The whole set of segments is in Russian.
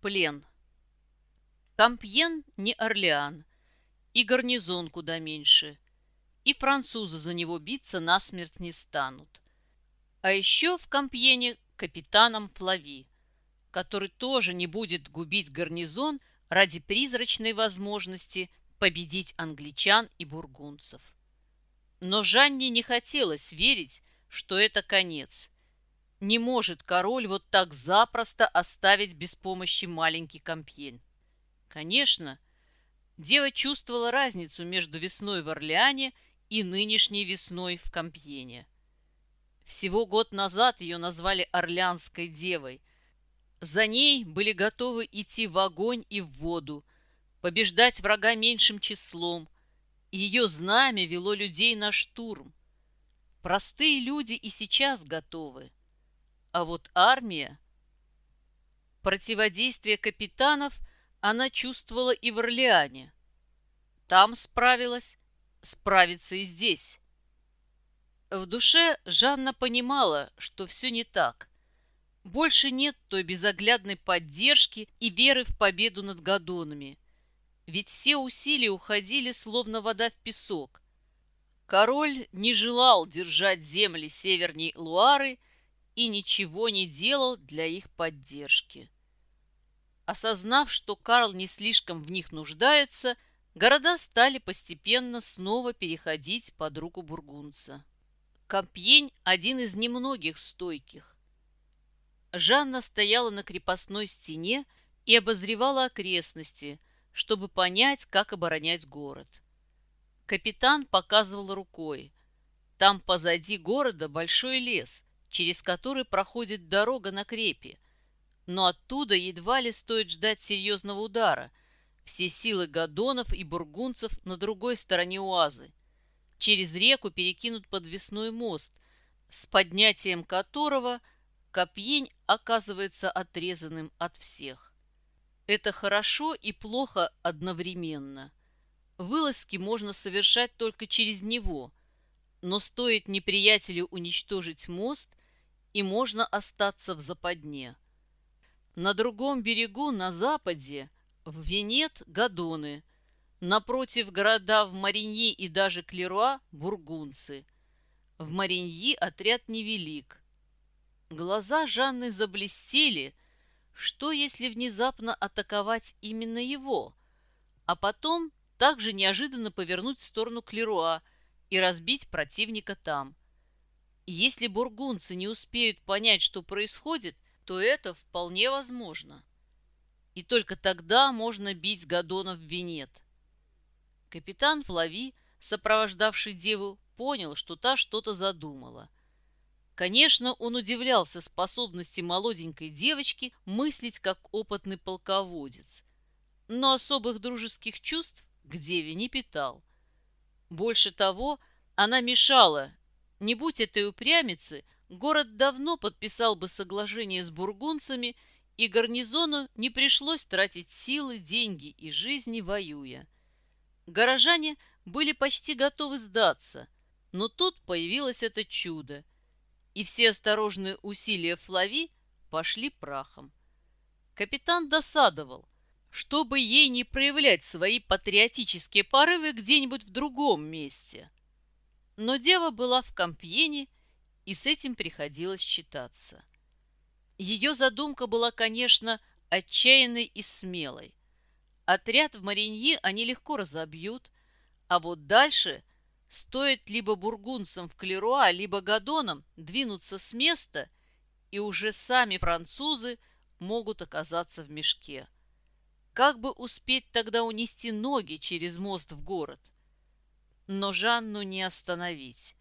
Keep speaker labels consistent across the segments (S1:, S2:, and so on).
S1: Плен. Кампьен не Орлеан, и гарнизон куда меньше, и французы за него биться насмерть не станут. А еще в Кампьене капитаном Флави, который тоже не будет губить гарнизон ради призрачной возможности победить англичан и бургунцев. Но Жанне не хотелось верить, что это конец, не может король вот так запросто оставить без помощи маленький Компьен. Конечно, дева чувствовала разницу между весной в Орлеане и нынешней весной в Компьене. Всего год назад ее назвали Орлеанской девой. За ней были готовы идти в огонь и в воду, побеждать врага меньшим числом. Ее знамя вело людей на штурм. Простые люди и сейчас готовы. А вот армия... Противодействие капитанов она чувствовала и в Орлеане. Там справилась, справится и здесь. В душе Жанна понимала, что все не так. Больше нет той безоглядной поддержки и веры в победу над Гадонами. Ведь все усилия уходили, словно вода в песок. Король не желал держать земли северней Луары и ничего не делал для их поддержки. Осознав, что Карл не слишком в них нуждается, города стали постепенно снова переходить под руку бургунца. Компьень – один из немногих стойких. Жанна стояла на крепостной стене и обозревала окрестности, чтобы понять, как оборонять город. Капитан показывал рукой. Там позади города большой лес – через который проходит дорога на крепи. Но оттуда едва ли стоит ждать серьезного удара. Все силы гадонов и бургунцев на другой стороне Уазы. Через реку перекинут подвесной мост, с поднятием которого Копьень оказывается отрезанным от всех. Это хорошо и плохо одновременно. Вылазки можно совершать только через него, но стоит неприятелю уничтожить мост, и можно остаться в западне. На другом берегу, на западе, в Венет – Гадоны, напротив города в Мариньи и даже Клеруа – бургунцы. В Мариньи отряд невелик. Глаза Жанны заблестели. Что, если внезапно атаковать именно его, а потом также неожиданно повернуть в сторону Клеруа и разбить противника там? Если бургунцы не успеют понять, что происходит, то это вполне возможно. И только тогда можно бить Гадона в винет. Капитан Флави, сопровождавший деву, понял, что та что-то задумала. Конечно, он удивлялся способности молоденькой девочки мыслить как опытный полководец, но особых дружеских чувств к деве не питал. Больше того, она мешала не будь этой упрямицы, город давно подписал бы соглашение с бургунцами, и гарнизону не пришлось тратить силы, деньги и жизни, воюя. Горожане были почти готовы сдаться, но тут появилось это чудо, и все осторожные усилия Флави пошли прахом. Капитан досадовал, чтобы ей не проявлять свои патриотические порывы где-нибудь в другом месте. Но дева была в Компьене, и с этим приходилось считаться. Ее задумка была, конечно, отчаянной и смелой. Отряд в Мариньи они легко разобьют, а вот дальше стоит либо бургунцам в Клеруа, либо гадонам двинуться с места, и уже сами французы могут оказаться в мешке. Как бы успеть тогда унести ноги через мост в город? Но Жанну не остановить.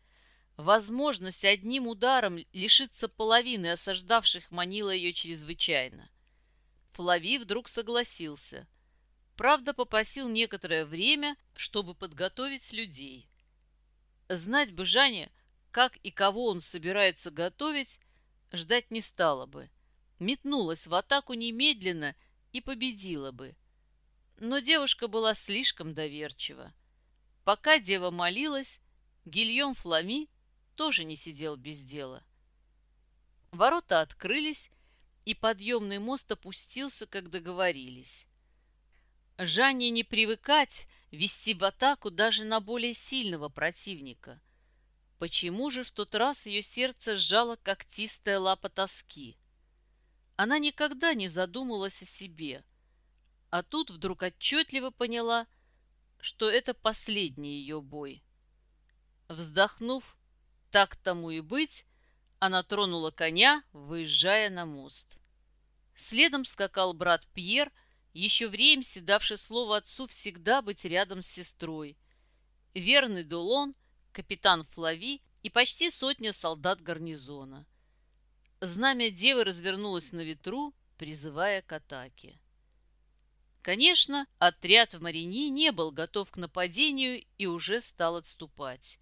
S1: Возможность одним ударом лишиться половины осаждавших манила ее чрезвычайно. Флави вдруг согласился. Правда, попросил некоторое время, чтобы подготовить людей. Знать бы Жанне, как и кого он собирается готовить, ждать не стало бы. Метнулась в атаку немедленно и победила бы. Но девушка была слишком доверчива. Пока дева молилась, Гильем Флами тоже не сидел без дела. Ворота открылись, и подъемный мост опустился, как договорились. Жанне не привыкать вести в атаку даже на более сильного противника. Почему же в тот раз ее сердце сжало когтистая лапа тоски? Она никогда не задумывалась о себе, а тут вдруг отчетливо поняла, что это последний ее бой. Вздохнув, так тому и быть, она тронула коня, выезжая на мост. Следом скакал брат Пьер, еще в Реймсе слово отцу всегда быть рядом с сестрой. Верный Дулон, капитан Флави и почти сотня солдат гарнизона. Знамя Девы развернулось на ветру, призывая к атаке. Конечно, отряд в Марини не был готов к нападению и уже стал отступать.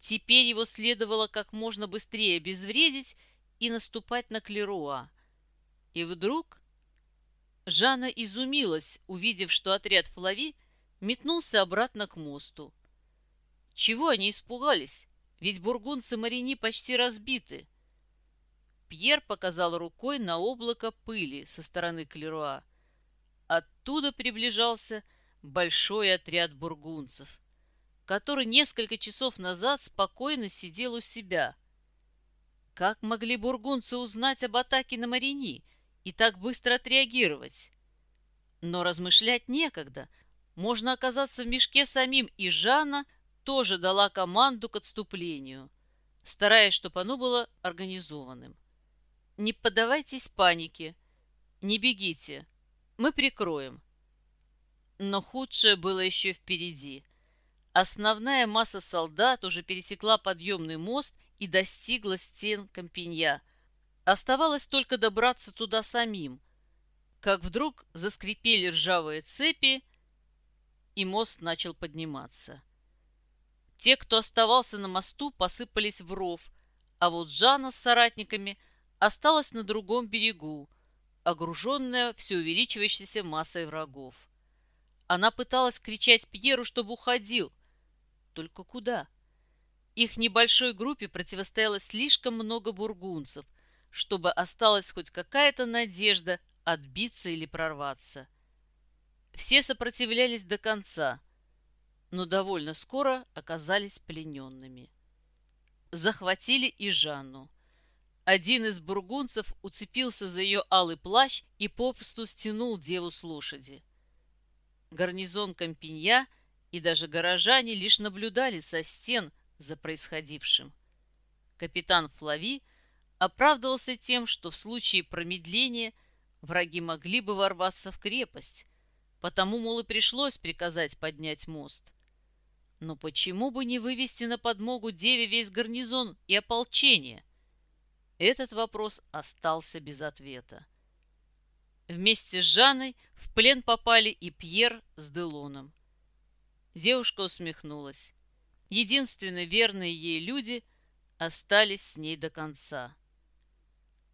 S1: Теперь его следовало как можно быстрее обезвредить и наступать на Клеруа. И вдруг Жанна изумилась, увидев, что отряд Флави метнулся обратно к мосту. Чего они испугались? Ведь бургунцы Марини почти разбиты. Пьер показал рукой на облако пыли со стороны Клеруа. Оттуда приближался большой отряд бургунцев который несколько часов назад спокойно сидел у себя. Как могли бургунцы узнать об атаке на Марини и так быстро отреагировать? Но размышлять некогда. Можно оказаться в мешке самим, и Жанна тоже дала команду к отступлению, стараясь, чтобы оно было организованным. Не поддавайтесь панике, не бегите, мы прикроем. Но худшее было еще впереди. Основная масса солдат уже пересекла подъемный мост и достигла стен Кампинья. Оставалось только добраться туда самим, как вдруг заскрипели ржавые цепи, и мост начал подниматься. Те, кто оставался на мосту, посыпались в ров, а вот Жанна с соратниками осталась на другом берегу, огруженная все увеличивающейся массой врагов. Она пыталась кричать Пьеру, чтобы уходил, только куда? Их небольшой группе противостояло слишком много бургунцев, чтобы осталась хоть какая-то надежда отбиться или прорваться. Все сопротивлялись до конца, но довольно скоро оказались плененными. Захватили и Жанну. Один из бургунцев уцепился за ее алый плащ и попросту стянул деву с лошади. Гарнизон Кампинья – и даже горожане лишь наблюдали со стен за происходившим. Капитан Флави оправдывался тем, что в случае промедления враги могли бы ворваться в крепость, потому, мол, и пришлось приказать поднять мост. Но почему бы не вывести на подмогу Деве весь гарнизон и ополчение? Этот вопрос остался без ответа. Вместе с Жанной в плен попали и Пьер с Делоном. Девушка усмехнулась. Единственные верные ей люди остались с ней до конца.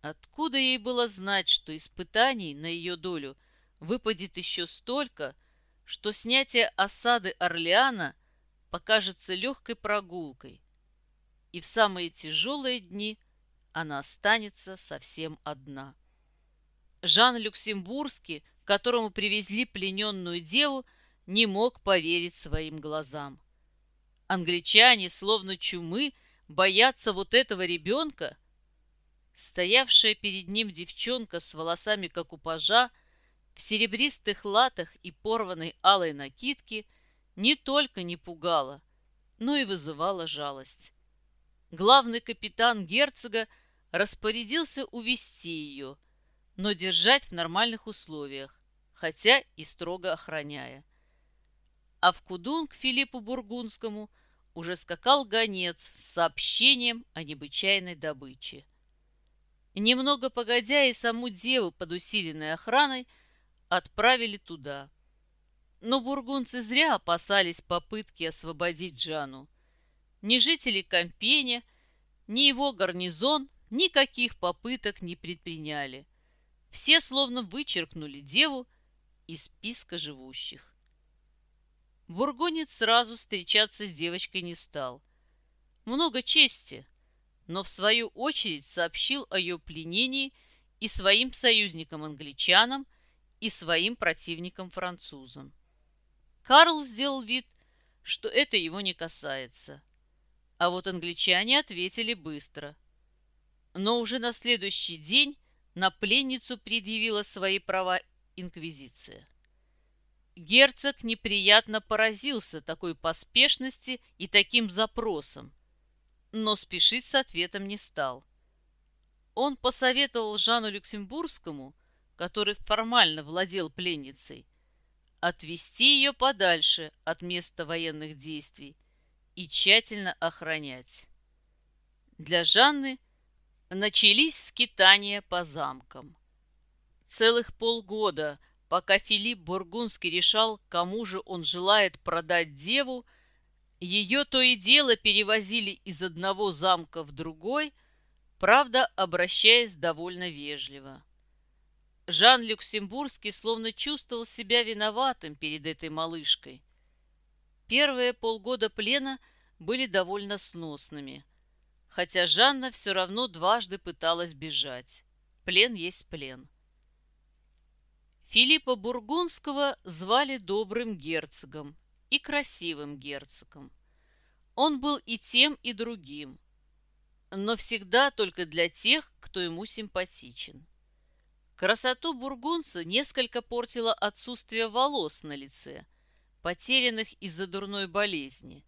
S1: Откуда ей было знать, что испытаний на ее долю выпадет еще столько, что снятие осады Орлеана покажется легкой прогулкой, и в самые тяжелые дни она останется совсем одна. Жан Люксембургский, которому привезли плененную деву, не мог поверить своим глазам. Англичане, словно чумы, боятся вот этого ребенка? Стоявшая перед ним девчонка с волосами, как у пажа, в серебристых латах и порванной алой накидке не только не пугала, но и вызывала жалость. Главный капитан герцога распорядился увести ее, но держать в нормальных условиях, хотя и строго охраняя а в Кудун к Филиппу Бургундскому уже скакал гонец с сообщением о необычайной добыче. Немного погодя и саму деву под усиленной охраной отправили туда. Но бургунцы зря опасались попытки освободить Джану. Ни жители Кампеня, ни его гарнизон никаких попыток не предприняли. Все словно вычеркнули деву из списка живущих. Бургонец сразу встречаться с девочкой не стал. Много чести, но в свою очередь сообщил о ее пленении и своим союзникам-англичанам, и своим противникам-французам. Карл сделал вид, что это его не касается. А вот англичане ответили быстро. Но уже на следующий день на пленницу предъявила свои права инквизиция. Герцог неприятно поразился такой поспешности и таким запросам, но спешить с ответом не стал. Он посоветовал Жану Люксембургскому, который формально владел пленницей, отвести ее подальше от места военных действий и тщательно охранять. Для Жанны начались скитания по замкам. Целых полгода, пока Филипп Бургундский решал, кому же он желает продать деву, ее то и дело перевозили из одного замка в другой, правда, обращаясь довольно вежливо. Жан Люксембургский словно чувствовал себя виноватым перед этой малышкой. Первые полгода плена были довольно сносными, хотя Жанна все равно дважды пыталась бежать. Плен есть плен. Филиппа Бургундского звали добрым герцогом и красивым герцогом. Он был и тем, и другим, но всегда только для тех, кто ему симпатичен. Красоту бургунца несколько портило отсутствие волос на лице, потерянных из-за дурной болезни.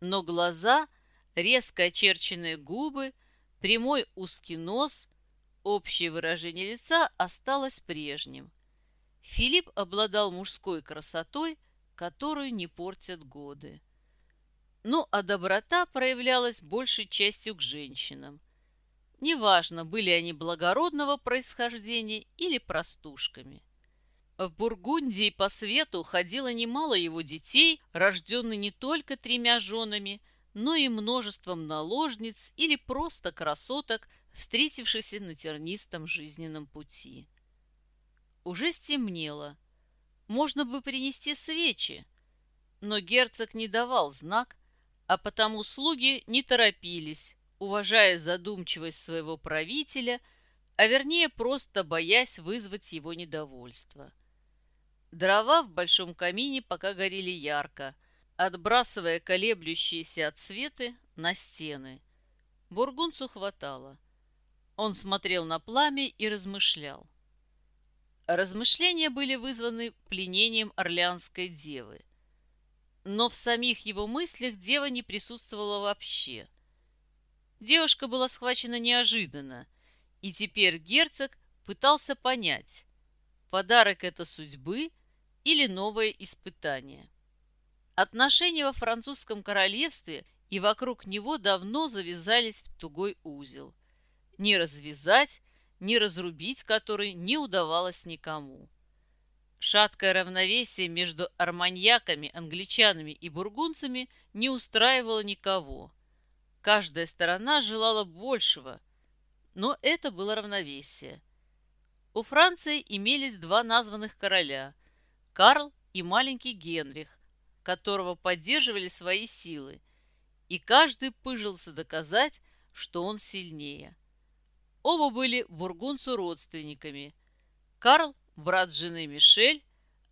S1: Но глаза, резко очерченные губы, прямой узкий нос, общее выражение лица осталось прежним. Филипп обладал мужской красотой, которую не портят годы. Ну, а доброта проявлялась большей частью к женщинам – Неважно, были они благородного происхождения или простушками. В Бургундии по свету ходило немало его детей, рожденных не только тремя женами, но и множеством наложниц или просто красоток, встретившихся на тернистом жизненном пути. Уже стемнело. Можно бы принести свечи, но герцог не давал знак, а потому слуги не торопились, уважая задумчивость своего правителя, а вернее просто боясь вызвать его недовольство. Дрова в большом камине пока горели ярко, отбрасывая колеблющиеся отсветы на стены. Бургунцу хватало. Он смотрел на пламя и размышлял. Размышления были вызваны пленением Орлеанской девы. Но в самих его мыслях дева не присутствовала вообще. Девушка была схвачена неожиданно, и теперь герцог пытался понять, подарок это судьбы или новое испытание. Отношения во французском королевстве и вокруг него давно завязались в тугой узел. Не развязать, не разрубить который не удавалось никому. Шаткое равновесие между арманьяками, англичанами и бургунцами не устраивало никого – Каждая сторона желала большего, но это было равновесие. У Франции имелись два названных короля – Карл и маленький Генрих, которого поддерживали свои силы, и каждый пыжился доказать, что он сильнее. Оба были бургунцу родственниками. Карл – брат жены Мишель,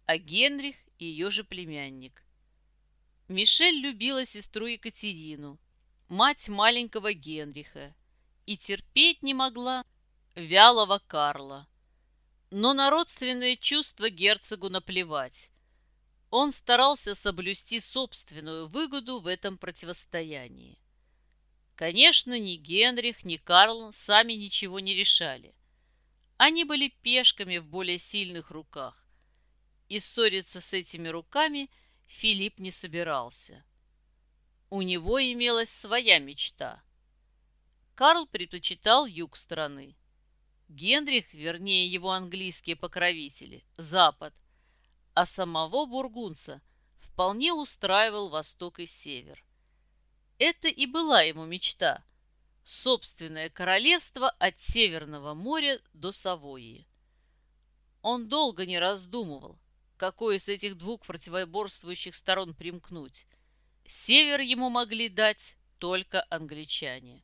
S1: а Генрих – ее же племянник. Мишель любила сестру Екатерину – мать маленького Генриха, и терпеть не могла вялого Карла. Но на родственные чувства герцогу наплевать. Он старался соблюсти собственную выгоду в этом противостоянии. Конечно, ни Генрих, ни Карл сами ничего не решали. Они были пешками в более сильных руках, и ссориться с этими руками Филипп не собирался. У него имелась своя мечта. Карл предпочитал юг страны. Генрих, вернее его английские покровители, запад, а самого бургунца вполне устраивал восток и север. Это и была ему мечта – собственное королевство от Северного моря до Савойи. Он долго не раздумывал, какой из этих двух противоборствующих сторон примкнуть – Север ему могли дать только англичане.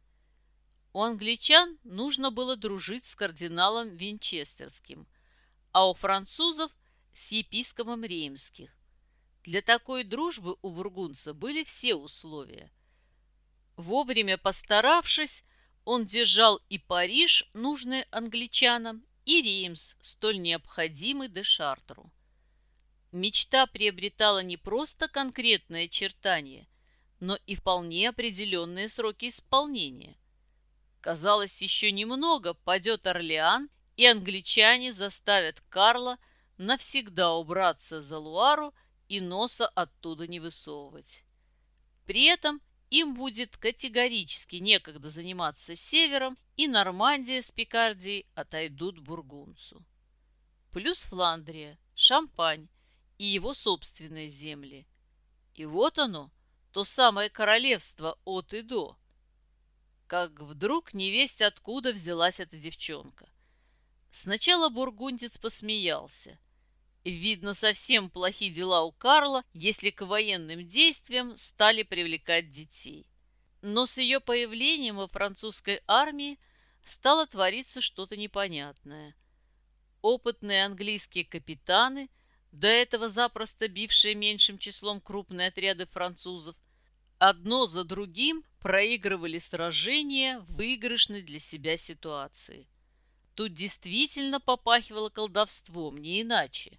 S1: У англичан нужно было дружить с кардиналом Винчестерским, а у французов с епископом Реймских. Для такой дружбы у бургунца были все условия. Вовремя постаравшись, он держал и Париж, нужный англичанам, и Реймс, столь необходимый де Шартру. Мечта приобретала не просто конкретное очертание, но и вполне определенные сроки исполнения. Казалось, еще немного падет Орлеан, и англичане заставят Карла навсегда убраться за Луару и носа оттуда не высовывать. При этом им будет категорически некогда заниматься севером, и Нормандия с Пикардией отойдут бургунцу. Плюс Фландрия, Шампань и его собственные земли. И вот оно, то самое королевство от и до. Как вдруг невесть откуда взялась эта девчонка. Сначала бургундец посмеялся – Видно, совсем плохие дела у Карла, если к военным действиям стали привлекать детей. Но с ее появлением во французской армии стало твориться что-то непонятное. Опытные английские капитаны, до этого запросто бившие меньшим числом крупные отряды французов, одно за другим проигрывали сражения в выигрышной для себя ситуации. Тут действительно попахивало колдовством, не иначе.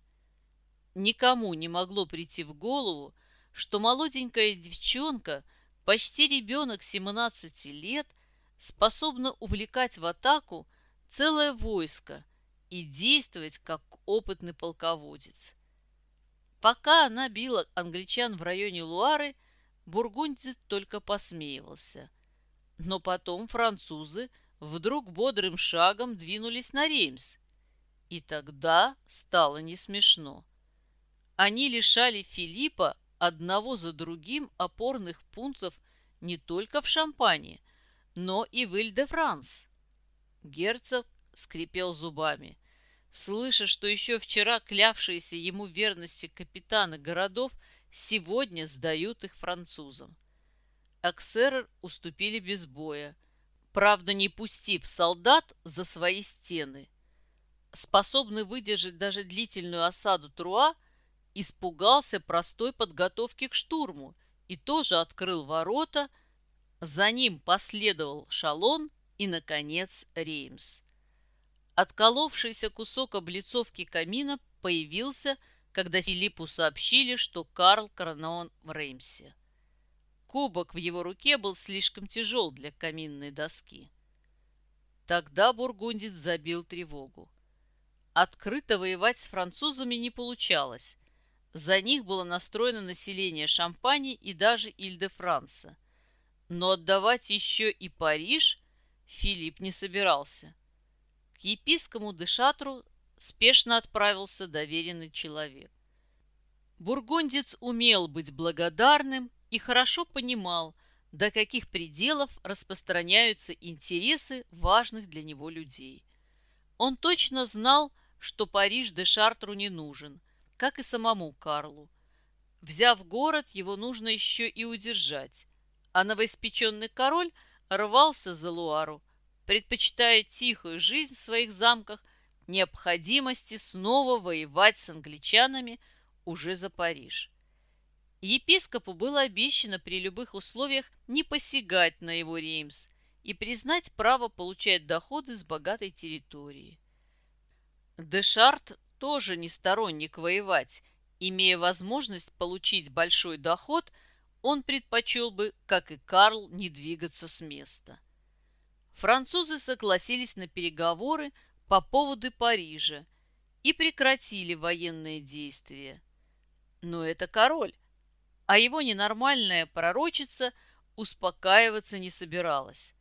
S1: Никому не могло прийти в голову, что молоденькая девчонка, почти ребенок 17 лет, способна увлекать в атаку целое войско и действовать как опытный полководец. Пока она била англичан в районе Луары, бургундец только посмеивался. Но потом французы вдруг бодрым шагом двинулись на Реймс. И тогда стало не смешно. Они лишали Филиппа одного за другим опорных пунктов не только в Шампане, но и в Иль-де-Франс. Герцог скрипел зубами. Слыша, что еще вчера клявшиеся ему верности капитаны городов сегодня сдают их французам. Аксеры уступили без боя, правда не пустив солдат за свои стены. Способный выдержать даже длительную осаду Труа – испугался простой подготовки к штурму и тоже открыл ворота. За ним последовал Шалон и, наконец, Реймс. Отколовшийся кусок облицовки камина появился, когда Филиппу сообщили, что Карл коронован в Реймсе. Кубок в его руке был слишком тяжел для каминной доски. Тогда бургундец забил тревогу. Открыто воевать с французами не получалось, за них было настроено население Шампани и даже Иль-де-Франса. Но отдавать еще и Париж Филипп не собирался. К епискому де Шатру спешно отправился доверенный человек. Бургундец умел быть благодарным и хорошо понимал, до каких пределов распространяются интересы важных для него людей. Он точно знал, что Париж де Шартру не нужен – как и самому Карлу. Взяв город, его нужно еще и удержать, а новоиспеченный король рвался за Луару, предпочитая тихую жизнь в своих замках необходимости снова воевать с англичанами уже за Париж. Епископу было обещано при любых условиях не посягать на его Реймс и признать право получать доходы с богатой территории. Дешарт тоже не сторонник воевать. Имея возможность получить большой доход, он предпочел бы, как и Карл, не двигаться с места. Французы согласились на переговоры по поводу Парижа и прекратили военные действия. Но это король, а его ненормальная пророчица успокаиваться не собиралась.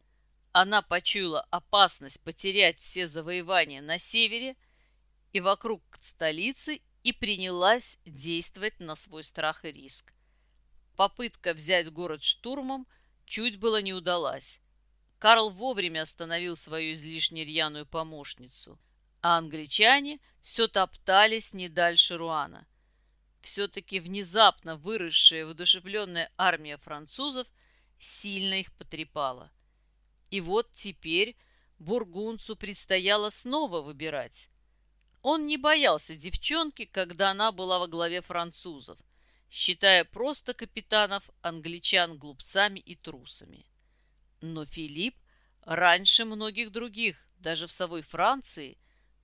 S1: Она почуяла опасность потерять все завоевания на севере – и вокруг столицы и принялась действовать на свой страх и риск. Попытка взять город штурмом чуть было не удалась. Карл вовремя остановил свою излишне рьяную помощницу, а англичане все топтались не дальше Руана. Все-таки внезапно выросшая воодушевленная армия французов сильно их потрепала. И вот теперь бургунцу предстояло снова выбирать. Он не боялся девчонки, когда она была во главе французов, считая просто капитанов англичан глупцами и трусами. Но Филипп раньше многих других, даже в совой Франции,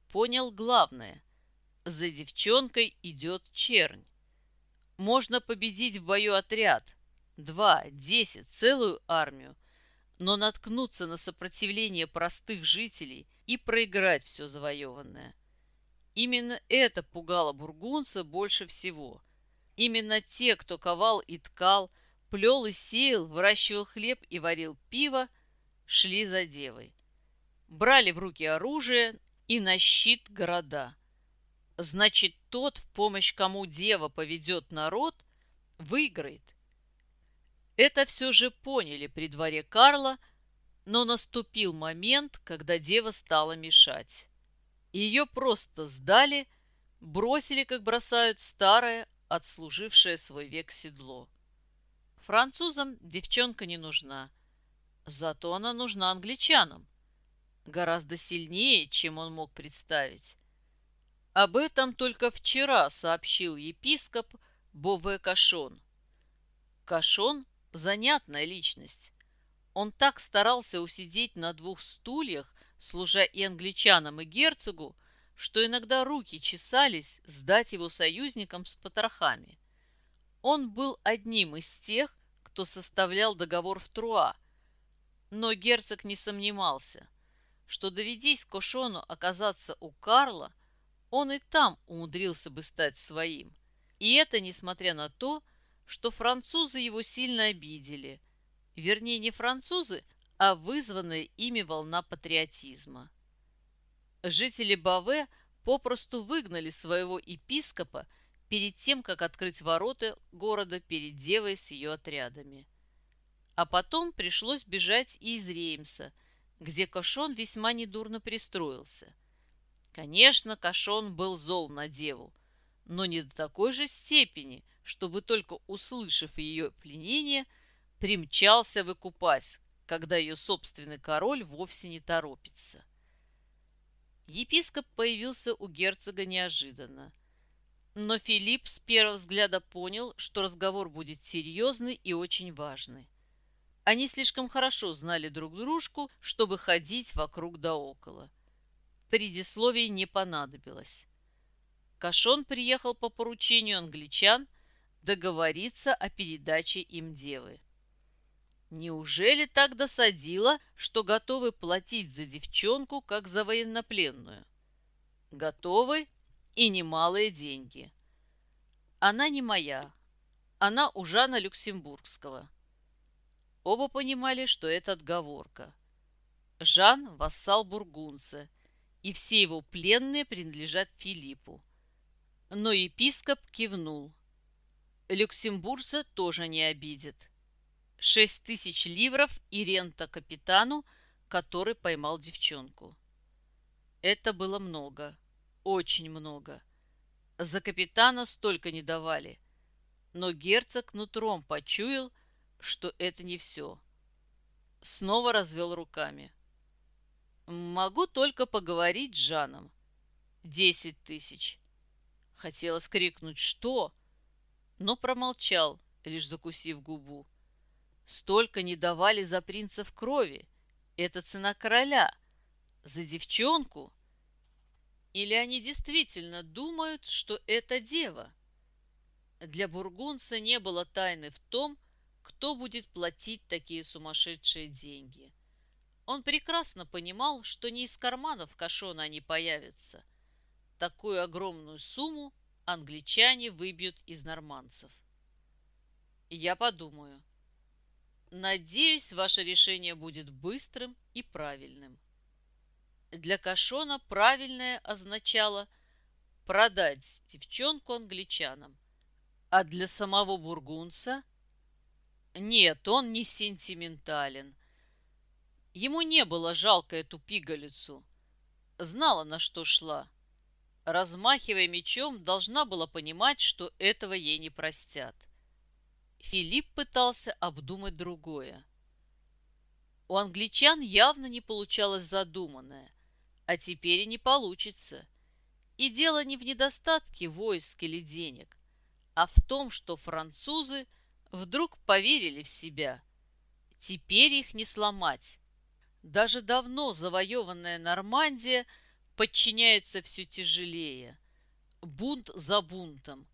S1: понял главное – за девчонкой идет чернь. Можно победить в бою отряд, два, десять, целую армию, но наткнуться на сопротивление простых жителей и проиграть все завоеванное. Именно это пугало бургунца больше всего. Именно те, кто ковал и ткал, плел и сеял, выращивал хлеб и варил пиво, шли за девой. Брали в руки оружие и на щит города. Значит, тот, в помощь кому дева поведет народ, выиграет. Это все же поняли при дворе Карла, но наступил момент, когда дева стала мешать. Ее просто сдали, бросили, как бросают старое, отслужившее свой век седло. Французам девчонка не нужна, зато она нужна англичанам. Гораздо сильнее, чем он мог представить. Об этом только вчера сообщил епископ Бове Кашон. Кашон – занятная личность. Он так старался усидеть на двух стульях, служа и англичанам, и герцогу, что иногда руки чесались сдать его союзникам с потрохами. Он был одним из тех, кто составлял договор в Труа, но герцог не сомневался, что доведись Кошону оказаться у Карла – он и там умудрился бы стать своим. И это несмотря на то, что французы его сильно обидели. Вернее, не французы, а вызванная ими волна патриотизма. Жители Баве попросту выгнали своего епископа перед тем, как открыть ворота города перед девой с ее отрядами. А потом пришлось бежать и из Реймса, где Кошон весьма недурно пристроился – Конечно, Кашон был зол на деву, но не до такой же степени, чтобы только услышав ее пленение, примчался выкупать, когда ее собственный король вовсе не торопится. Епископ появился у герцога неожиданно. Но Филипп с первого взгляда понял, что разговор будет серьезный и очень важный. Они слишком хорошо знали друг дружку, чтобы ходить вокруг да около. Предисловий не понадобилось. Кашон приехал по поручению англичан договориться о передаче им девы. Неужели так досадило, что готовы платить за девчонку, как за военнопленную? Готовы и немалые деньги. Она не моя, она у Жана Люксембургского. Оба понимали, что это отговорка. Жан – вассал бургунца – и все его пленные принадлежат Филиппу. Но епископ кивнул. Люксембуржца тоже не обидит. Шесть тысяч ливров и рента капитану, который поймал девчонку. Это было много, очень много. За капитана столько не давали. Но герцог нутром почуял, что это не все. Снова развел руками. — Могу только поговорить с Жаном. Десять тысяч. Хотелось крикнуть «Что?», но промолчал, лишь закусив губу. Столько не давали за принца в крови. Это цена короля. За девчонку? Или они действительно думают, что это дева? Для бургунца не было тайны в том, кто будет платить такие сумасшедшие деньги. Он прекрасно понимал, что не из карманов Кашона они появятся. Такую огромную сумму англичане выбьют из норманцев. Я подумаю. Надеюсь, ваше решение будет быстрым и правильным. Для Кашона правильное означало продать девчонку англичанам, а для самого бургунца нет, он не сентиментален – Ему не было жалко эту пигалицу. Знала, на что шла. Размахивая мечом, должна была понимать, что этого ей не простят. Филипп пытался обдумать другое. У англичан явно не получалось задуманное, а теперь и не получится. И дело не в недостатке войск или денег, а в том, что французы вдруг поверили в себя. Теперь их не сломать. Даже давно завоеванная Нормандия подчиняется все тяжелее. Бунт за бунтом.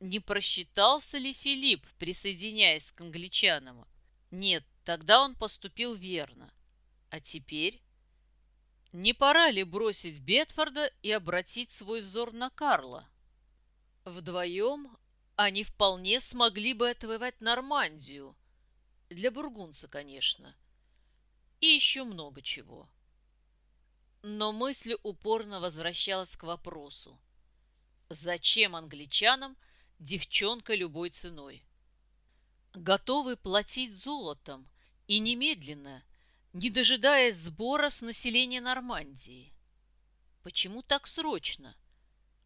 S1: Не просчитался ли Филипп, присоединяясь к англичанам? Нет, тогда он поступил верно. А теперь? Не пора ли бросить Бетфорда и обратить свой взор на Карла? Вдвоем они вполне смогли бы отвоевать Нормандию. Для бургунца, конечно. И еще много чего. Но мысль упорно возвращалась к вопросу. Зачем англичанам девчонка любой ценой? Готовы платить золотом и немедленно, не дожидаясь сбора с населения Нормандии. Почему так срочно?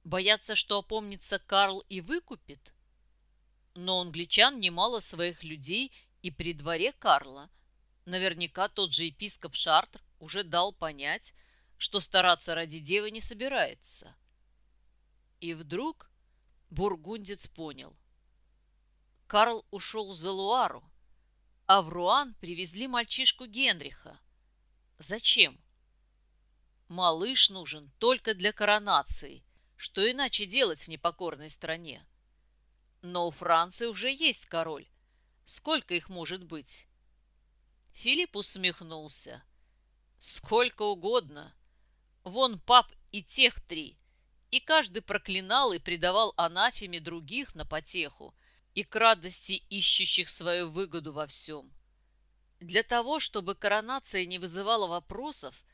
S1: Боятся, что опомнится Карл и выкупит? Но англичан немало своих людей и при дворе Карла. Наверняка тот же епископ Шартр уже дал понять, что стараться ради девы не собирается. И вдруг бургундец понял. Карл ушел за Луару, а в Руан привезли мальчишку Генриха. Зачем? Малыш нужен только для коронации – что иначе делать в непокорной стране? Но у Франции уже есть король. Сколько их может быть? Филипп усмехнулся. Сколько угодно. Вон пап и тех три. И каждый проклинал и предавал анафеме других на потеху и к радости ищущих свою выгоду во всем. Для того, чтобы коронация не вызывала вопросов,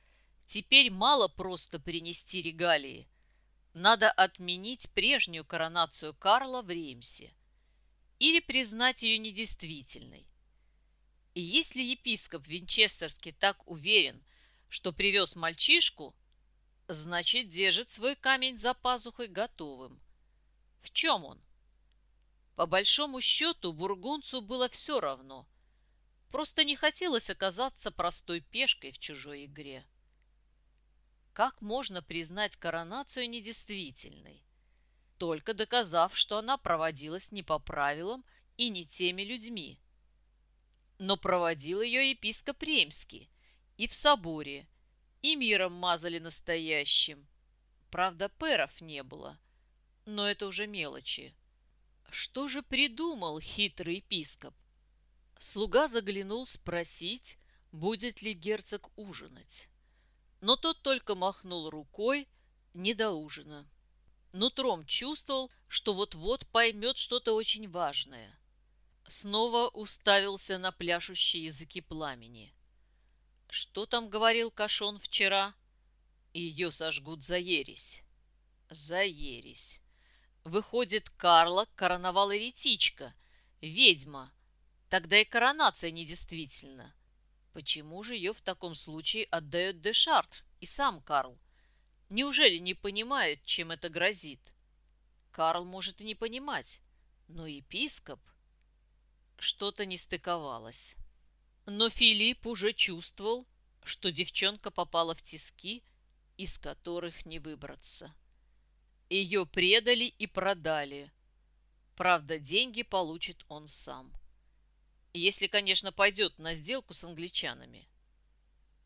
S1: теперь мало просто принести регалии – надо отменить прежнюю коронацию Карла в Реймсе или признать ее недействительной. И если епископ Винчестерский так уверен, что привез мальчишку, значит, держит свой камень за пазухой готовым. В чем он? По большому счету, бургунцу было все равно. Просто не хотелось оказаться простой пешкой в чужой игре. Как можно признать коронацию недействительной? Только доказав, что она проводилась не по правилам и не теми людьми. Но проводил ее епископ Ремский и в соборе, и миром мазали настоящим. Правда, перов не было, но это уже мелочи. Что же придумал хитрый епископ? Слуга заглянул спросить, будет ли герцог ужинать но тот только махнул рукой не до ужина. Нутром чувствовал, что вот-вот поймет что-то очень важное. Снова уставился на пляшущие языки пламени. Что там говорил Кашон вчера? Ее сожгут за ересь. За ересь. Выходит, Карла короновала еретичка, ведьма. Тогда и коронация недействительна. Почему же ее в таком случае отдает Дешарт и сам Карл? Неужели не понимает, чем это грозит? Карл может и не понимать, но епископ... Что-то не стыковалось. Но Филипп уже чувствовал, что девчонка попала в тиски, из которых не выбраться. Ее предали и продали. Правда, деньги получит он сам. Если, конечно, пойдет на сделку с англичанами.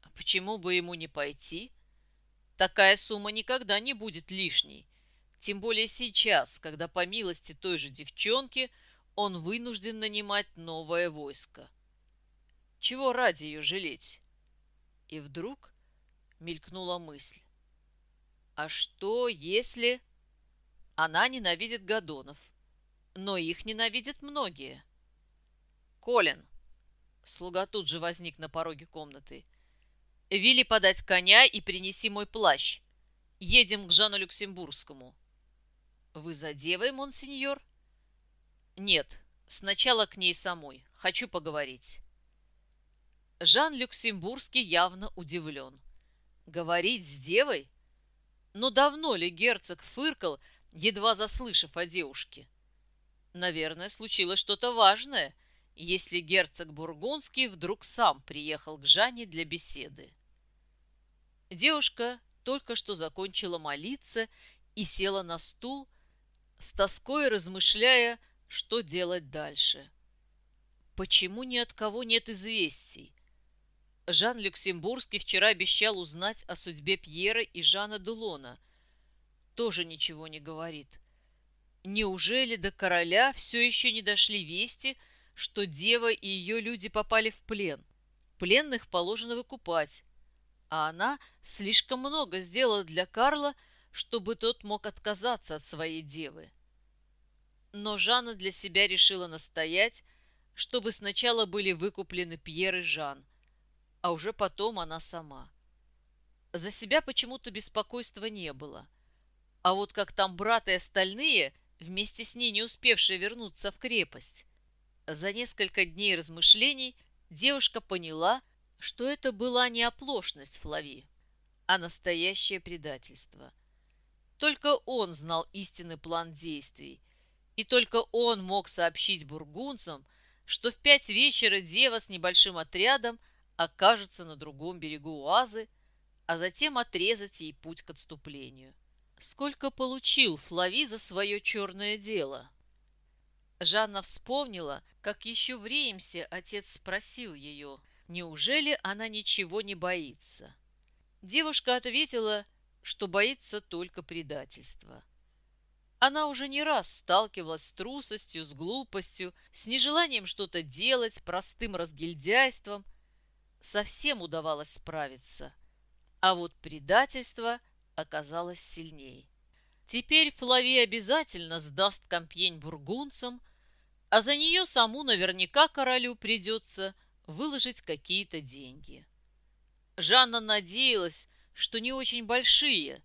S1: А почему бы ему не пойти? Такая сумма никогда не будет лишней. Тем более сейчас, когда по милости той же девчонки он вынужден нанимать новое войско. Чего ради ее жалеть? И вдруг мелькнула мысль. А что, если... Она ненавидит Гадонов, но их ненавидят многие. «Колин!» Слуга тут же возник на пороге комнаты. «Вилли подать коня и принеси мой плащ. Едем к Жану Люксембургскому». «Вы за девой, монсеньор?» «Нет, сначала к ней самой. Хочу поговорить». Жан Люксембургский явно удивлен. «Говорить с девой? Но давно ли герцог фыркал, едва заслышав о девушке? Наверное, случилось что-то важное — если герцог Бургундский вдруг сам приехал к Жанне для беседы. Девушка только что закончила молиться и села на стул, с тоской размышляя, что делать дальше. Почему ни от кого нет известий? Жан Люксембургский вчера обещал узнать о судьбе Пьера и Жана Дулона. Тоже ничего не говорит. Неужели до короля все еще не дошли вести, что дева и ее люди попали в плен? Пленных положено выкупать, а она слишком много сделала для Карла, чтобы тот мог отказаться от своей девы. Но Жанна для себя решила настоять, чтобы сначала были выкуплены Пьер и Жан, а уже потом она сама. За себя почему-то беспокойства не было. А вот как там брат и остальные, вместе с ней не успевшие вернуться в крепость. За несколько дней размышлений девушка поняла, что это была не оплошность Флави, а настоящее предательство. Только он знал истинный план действий, и только он мог сообщить бургунцам, что в пять вечера дева с небольшим отрядом окажется на другом берегу Уазы, а затем отрезать ей путь к отступлению. Сколько получил Флави за свое черное дело? Жанна вспомнила, как еще в Реймсе отец спросил ее, неужели она ничего не боится. Девушка ответила, что боится только предательства. Она уже не раз сталкивалась с трусостью, с глупостью, с нежеланием что-то делать, простым разгильдяйством. Совсем удавалось справиться. А вот предательство оказалось сильней. Теперь Флави обязательно сдаст Компьень бургунцам, а за нее саму наверняка королю придется выложить какие-то деньги. Жанна надеялась, что не очень большие,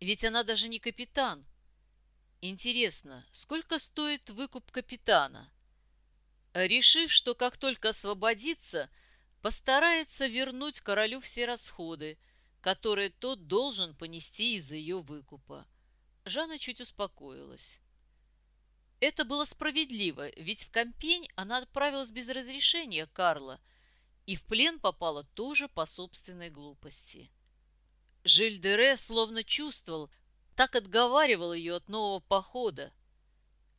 S1: ведь она даже не капитан, Интересно, сколько стоит выкуп капитана? Решив, что как только освободится, постарается вернуть королю все расходы, которые тот должен понести из-за ее выкупа. Жанна чуть успокоилась. Это было справедливо, ведь в Компень она отправилась без разрешения Карла и в плен попала тоже по собственной глупости. Жильдере словно чувствовал, так отговаривал ее от нового похода.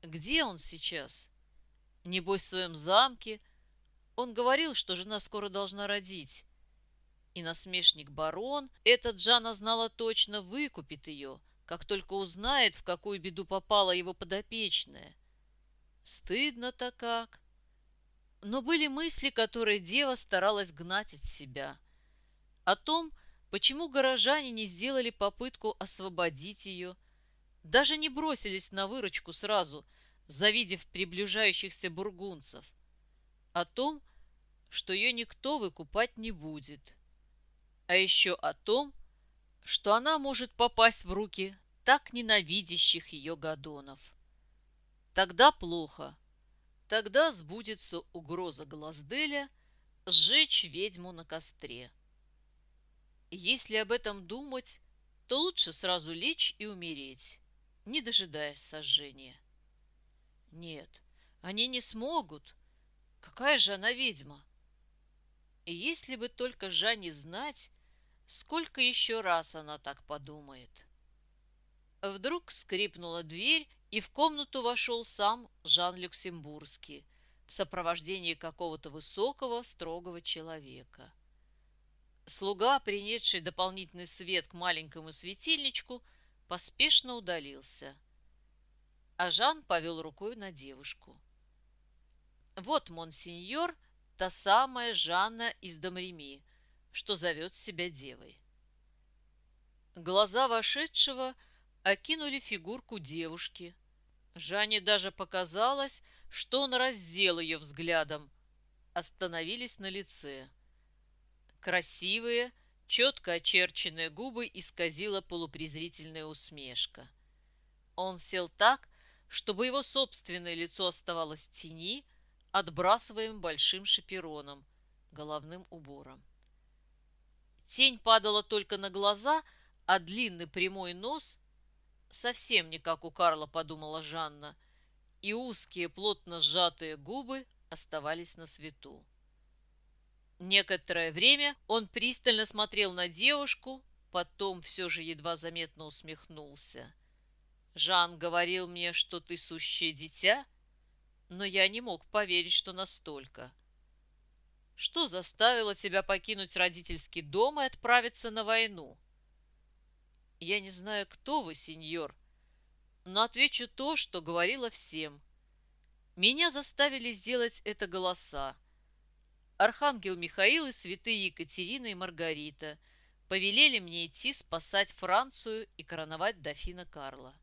S1: Где он сейчас? Небось, в своем замке. Он говорил, что жена скоро должна родить. И насмешник барон, этот Джана знала точно, выкупит ее, как только узнает, в какую беду попала его подопечная. Стыдно-то как. Но были мысли, которые дева старалась гнать от себя. О том, Почему горожане не сделали попытку освободить ее? Даже не бросились на выручку сразу, завидев приближающихся бургунцев. О том, что ее никто выкупать не будет. А еще о том, что она может попасть в руки так ненавидящих ее гадонов. Тогда плохо. Тогда сбудется угроза Глазделя сжечь ведьму на костре. Если об этом думать, то лучше сразу лечь и умереть, не дожидаясь сожжения. Нет, они не смогут. Какая же она ведьма? И если бы только Жанне знать, сколько еще раз она так подумает. Вдруг скрипнула дверь, и в комнату вошел сам Жан Люксембургский в сопровождении какого-то высокого, строгого человека. Слуга, принесший дополнительный свет к маленькому светильничку, поспешно удалился. А Жан повел рукой на девушку. Вот, монсеньор, та самая Жанна из Домреми, что зовет себя девой. Глаза вошедшего окинули фигурку девушки. Жанне даже показалось, что он раздел ее взглядом. Остановились на лице. Красивые, четко очерченные губы исказила полупрезрительная усмешка. Он сел так, чтобы его собственное лицо оставалось в тени, отбрасываемым большим шапероном, головным убором. Тень падала только на глаза, а длинный прямой нос, совсем не как у Карла, подумала Жанна, и узкие плотно сжатые губы оставались на свету. Некоторое время он пристально смотрел на девушку, потом все же едва заметно усмехнулся. «Жан говорил мне, что ты сущее дитя, но я не мог поверить, что настолько. Что заставило тебя покинуть родительский дом и отправиться на войну?» «Я не знаю, кто вы, сеньор, но отвечу то, что говорила всем. Меня заставили сделать это голоса. Архангел Михаил и святые Екатерина и Маргарита повелели мне идти спасать Францию и короновать дофина Карла.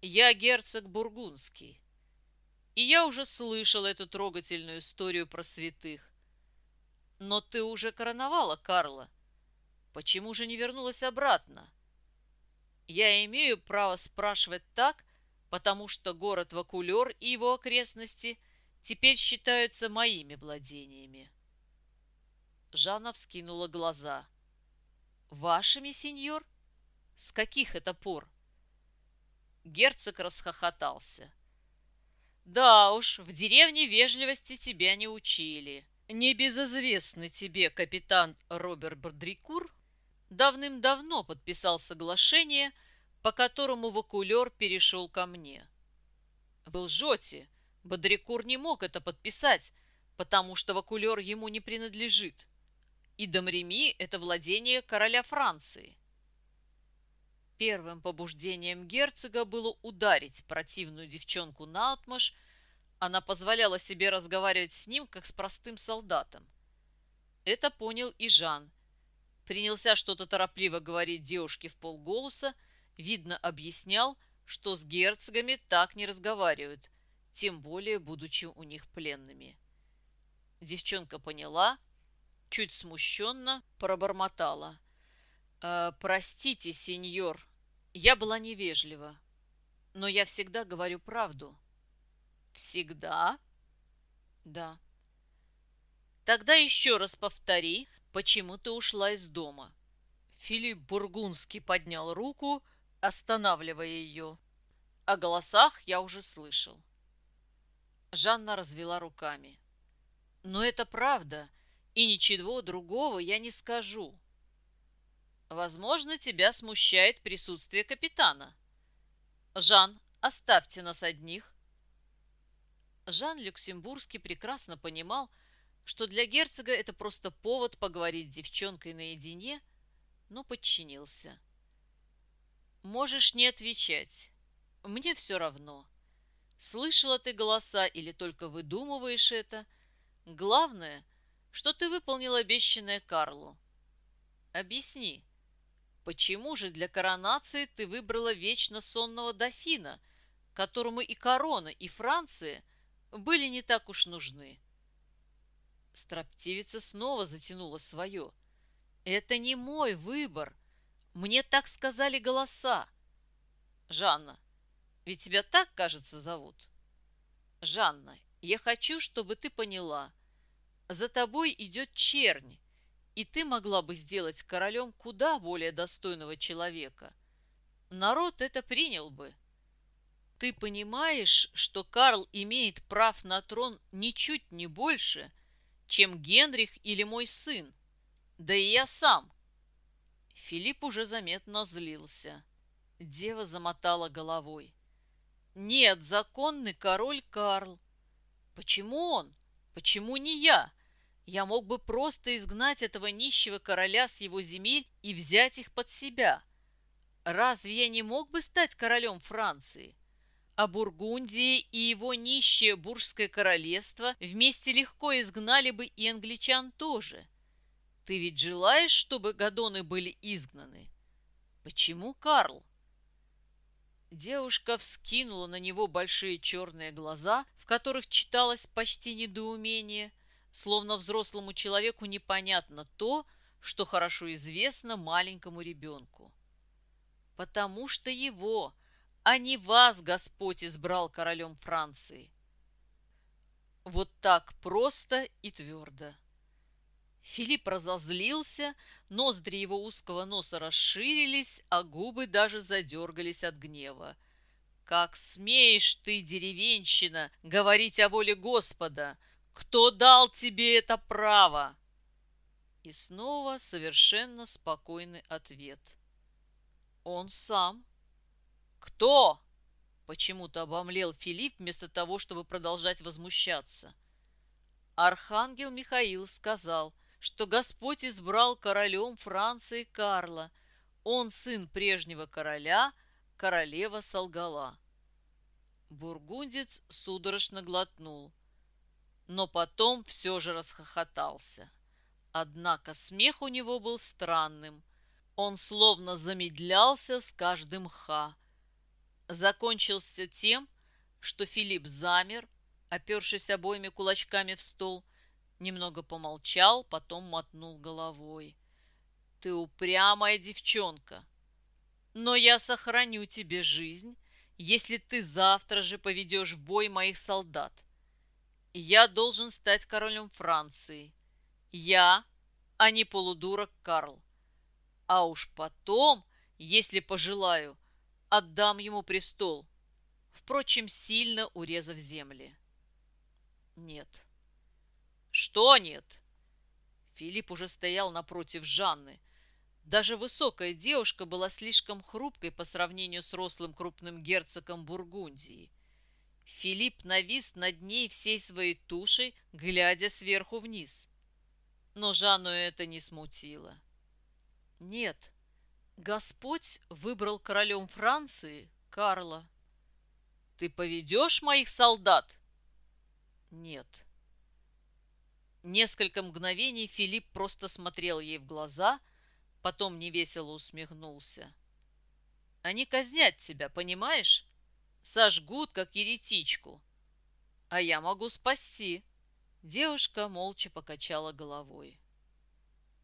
S1: Я герцог Бургундский, и я уже слышал эту трогательную историю про святых. Но ты уже короновала Карла. Почему же не вернулась обратно? Я имею право спрашивать так, потому что город Вакулер и его окрестности – теперь считаются моими владениями. Жанна вскинула глаза. «Вашими, сеньор? С каких это пор?» Герцог расхохотался. «Да уж, в деревне вежливости тебя не учили. Небезызвестный тебе капитан Роберт Бардрикур давным-давно подписал соглашение, по которому Вакулер перешел ко мне. Вы лжете, Бодрикур не мог это подписать, потому что вакулер ему не принадлежит. И Домреми – это владение короля Франции. Первым побуждением герцога было ударить противную девчонку наотмашь, она позволяла себе разговаривать с ним, как с простым солдатом. Это понял и Жан. Принялся что-то торопливо говорить девушке в полголоса, видно объяснял, что с герцогами так не разговаривают – тем более будучи у них пленными. Девчонка поняла, чуть смущенно пробормотала. «Э, «Простите, сеньор, я была невежлива, но я всегда говорю правду». «Всегда?» «Да». «Тогда еще раз повтори, почему ты ушла из дома». Филипп Бургундский поднял руку, останавливая ее. О голосах я уже слышал. Жанна развела руками. Но это правда, и ничего другого я не скажу. Возможно, тебя смущает присутствие капитана. Жан, оставьте нас одних. Жан Люксембургский прекрасно понимал, что для герцога это просто повод поговорить с девчонкой наедине, но подчинился. «Можешь не отвечать. Мне все равно. Слышала ты голоса или только выдумываешь это? Главное, что ты выполнил обещанное Карлу. Объясни, почему же для коронации ты выбрала вечно сонного дофина, которому и корона, и Франция были не так уж нужны? Строптивица снова затянула свое. Это не мой выбор. Мне так сказали голоса. Жанна, ведь тебя так, кажется, зовут. Жанна, я хочу, чтобы ты поняла. За тобой идет чернь, и ты могла бы сделать королем куда более достойного человека. Народ это принял бы. Ты понимаешь, что Карл имеет прав на трон ничуть не больше, чем Генрих или мой сын, да и я сам. Филипп уже заметно злился. Дева замотала головой. Нет, законный король Карл. Почему он? Почему не я? Я мог бы просто изгнать этого нищего короля с его земель и взять их под себя. Разве я не мог бы стать королем Франции? А Бургундия и его нищее Буржское королевство вместе легко изгнали бы и англичан тоже. Ты ведь желаешь, чтобы гадоны были изгнаны? Почему Карл? Девушка вскинула на него большие черные глаза, в которых читалось почти недоумение, словно взрослому человеку непонятно то, что хорошо известно маленькому ребенку. «Потому что его, а не вас Господь избрал королем Франции». Вот так просто и твердо. Филипп разозлился, ноздри его узкого носа расширились, а губы даже задергались от гнева. Как смеешь ты, деревенщина, говорить о воле Господа? Кто дал тебе это право? И снова совершенно спокойный ответ. Он сам. Кто? Почему-то обомлел Филипп вместо того, чтобы продолжать возмущаться. Архангел Михаил сказал, что Господь избрал королем Франции Карла. Он сын прежнего короля, королева солгала. Бургундец судорожно глотнул, но потом все же расхохотался. Однако смех у него был странным. Он словно замедлялся с каждым «ха». Закончился тем, что Филипп замер, опершись обоими кулачками в стол, немного помолчал, потом мотнул головой. «Ты упрямая девчонка, но я сохраню тебе жизнь если ты завтра же поведешь в бой моих солдат. Я должен стать королем Франции. Я, а не полудурок Карл. А уж потом, если пожелаю, отдам ему престол, впрочем, сильно урезав земли. Нет. Что нет? Филипп уже стоял напротив Жанны, даже высокая девушка была слишком хрупкой по сравнению с рослым крупным герцогом Бургундии. Филипп навис над ней всей своей тушей, глядя сверху вниз. Но Жанну это не смутило. Нет, Господь выбрал королем Франции Карла. Ты поведешь моих солдат? Нет. Несколько мгновений Филипп просто смотрел ей в глаза – Потом невесело усмехнулся. Они казнят тебя, понимаешь? Сожгут, как еретичку. А я могу спасти. Девушка молча покачала головой.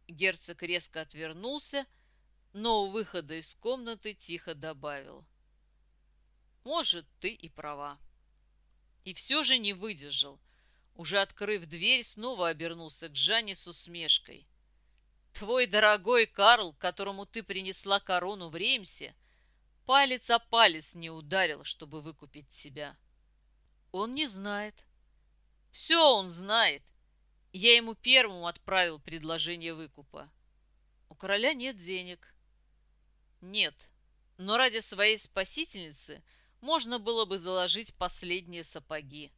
S1: Герцог резко отвернулся, но у выхода из комнаты тихо добавил. Может, ты и права. И все же не выдержал. Уже открыв дверь, снова обернулся к Жанне с усмешкой. Твой дорогой Карл, которому ты принесла корону в Реймсе, палец о палец не ударил, чтобы выкупить тебя. Он не знает. Все он знает. Я ему первому отправил предложение выкупа. У короля нет денег. Нет, но ради своей спасительницы можно было бы заложить последние сапоги.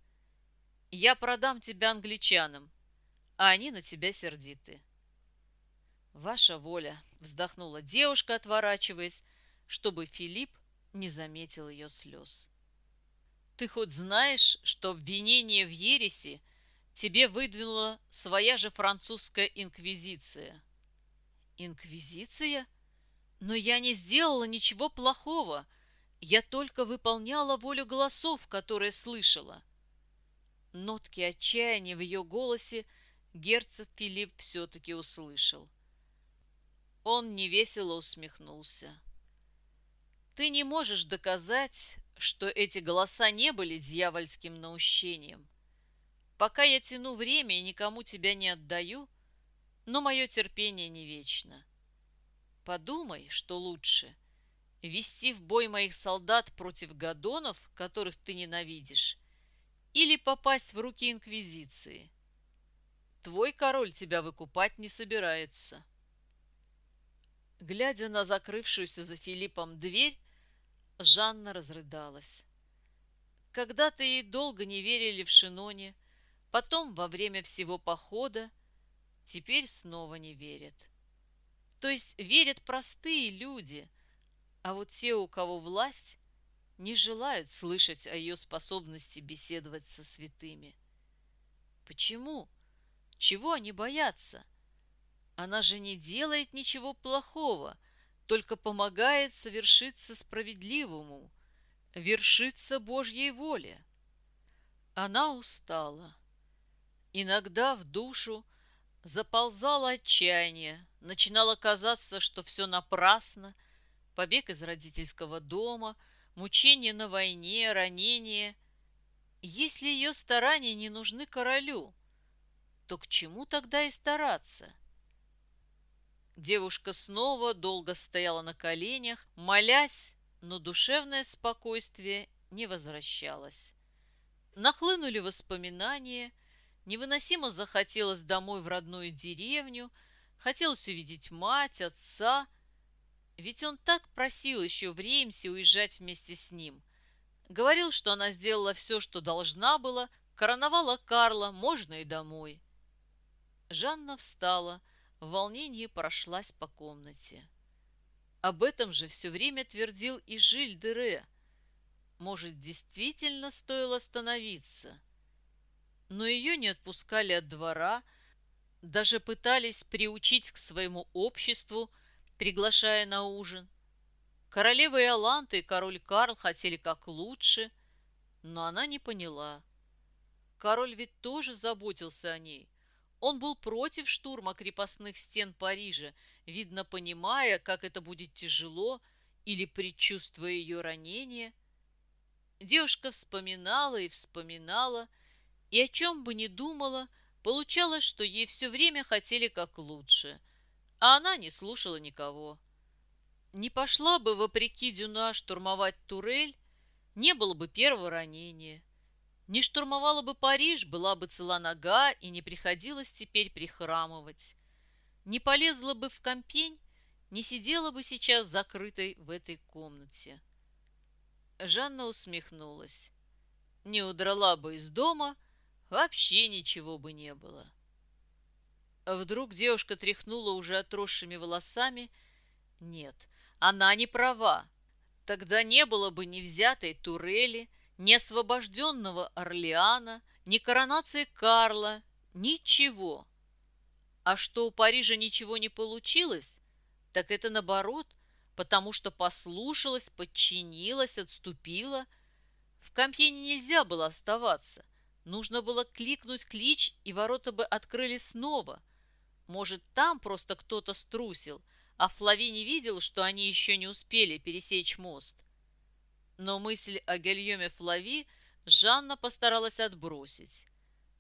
S1: Я продам тебя англичанам, а они на тебя сердиты. «Ваша воля!» — вздохнула девушка, отворачиваясь, чтобы Филипп не заметил ее слез. «Ты хоть знаешь, что обвинение в ереси тебе выдвинула своя же французская инквизиция?» «Инквизиция? Но я не сделала ничего плохого. Я только выполняла волю голосов, которые слышала». Нотки отчаяния в ее голосе герцог Филипп все-таки услышал. Он невесело усмехнулся. Ты не можешь доказать, что эти голоса не были дьявольским наущением. Пока я тяну время и никому тебя не отдаю, но мое терпение не вечно. Подумай, что лучше — вести в бой моих солдат против гадонов, которых ты ненавидишь, или попасть в руки Инквизиции. Твой король тебя выкупать не собирается. Глядя на закрывшуюся за Филиппом дверь, Жанна разрыдалась. Когда-то ей долго не верили в Шиноне, потом во время всего похода, теперь снова не верят. То есть верят простые люди, а вот те, у кого власть, не желают слышать о ее способности беседовать со святыми. Почему? Чего они боятся? — она же не делает ничего плохого, только помогает совершиться справедливому, вершиться Божьей воле. Она устала. Иногда в душу заползало отчаяние, начинало казаться, что все напрасно, побег из родительского дома, мучения на войне, ранения. Если ее старания не нужны королю, то к чему тогда и стараться? Девушка снова долго стояла на коленях, молясь, но душевное спокойствие не возвращалась. Нахлынули воспоминания, невыносимо захотелось домой в родную деревню, хотелось увидеть мать, отца, ведь он так просил еще в Реймсе уезжать вместе с ним. Говорил, что она сделала все, что должна была, короновала Карла, можно и домой. Жанна встала, в волнении прошлась по комнате. Об этом же все время твердил и Жиль Дере. Может, действительно стоило остановиться? Но ее не отпускали от двора, даже пытались приучить к своему обществу, приглашая на ужин. Королева Иоланта и король Карл хотели как лучше, но она не поняла. Король ведь тоже заботился о ней – он был против штурма крепостных стен Парижа, видно понимая, как это будет тяжело или предчувствуя ее ранение. Девушка вспоминала и вспоминала, и о чем бы ни думала, получалось, что ей все время хотели как лучше, а она не слушала никого. Не пошла бы, вопреки Дюна, штурмовать Турель, не было бы первого ранения. Не штурмовала бы Париж, была бы цела нога и не приходилось теперь прихрамывать. Не полезла бы в Компень, не сидела бы сейчас закрытой в этой комнате. Жанна усмехнулась. Не удрала бы из дома, вообще ничего бы не было. Вдруг девушка тряхнула уже отросшими волосами. Нет, она не права. Тогда не было бы ни взятой турели, ни освобожденного Орлеана, ни коронации Карла, ничего. А что у Парижа ничего не получилось, так это наоборот, потому что послушалась, подчинилась, отступила. В Компьене нельзя было оставаться. Нужно было кликнуть клич, и ворота бы открыли снова. Может, там просто кто-то струсил, а Флави не видел, что они еще не успели пересечь мост. Но мысль о Гильоме Флави Жанна постаралась отбросить.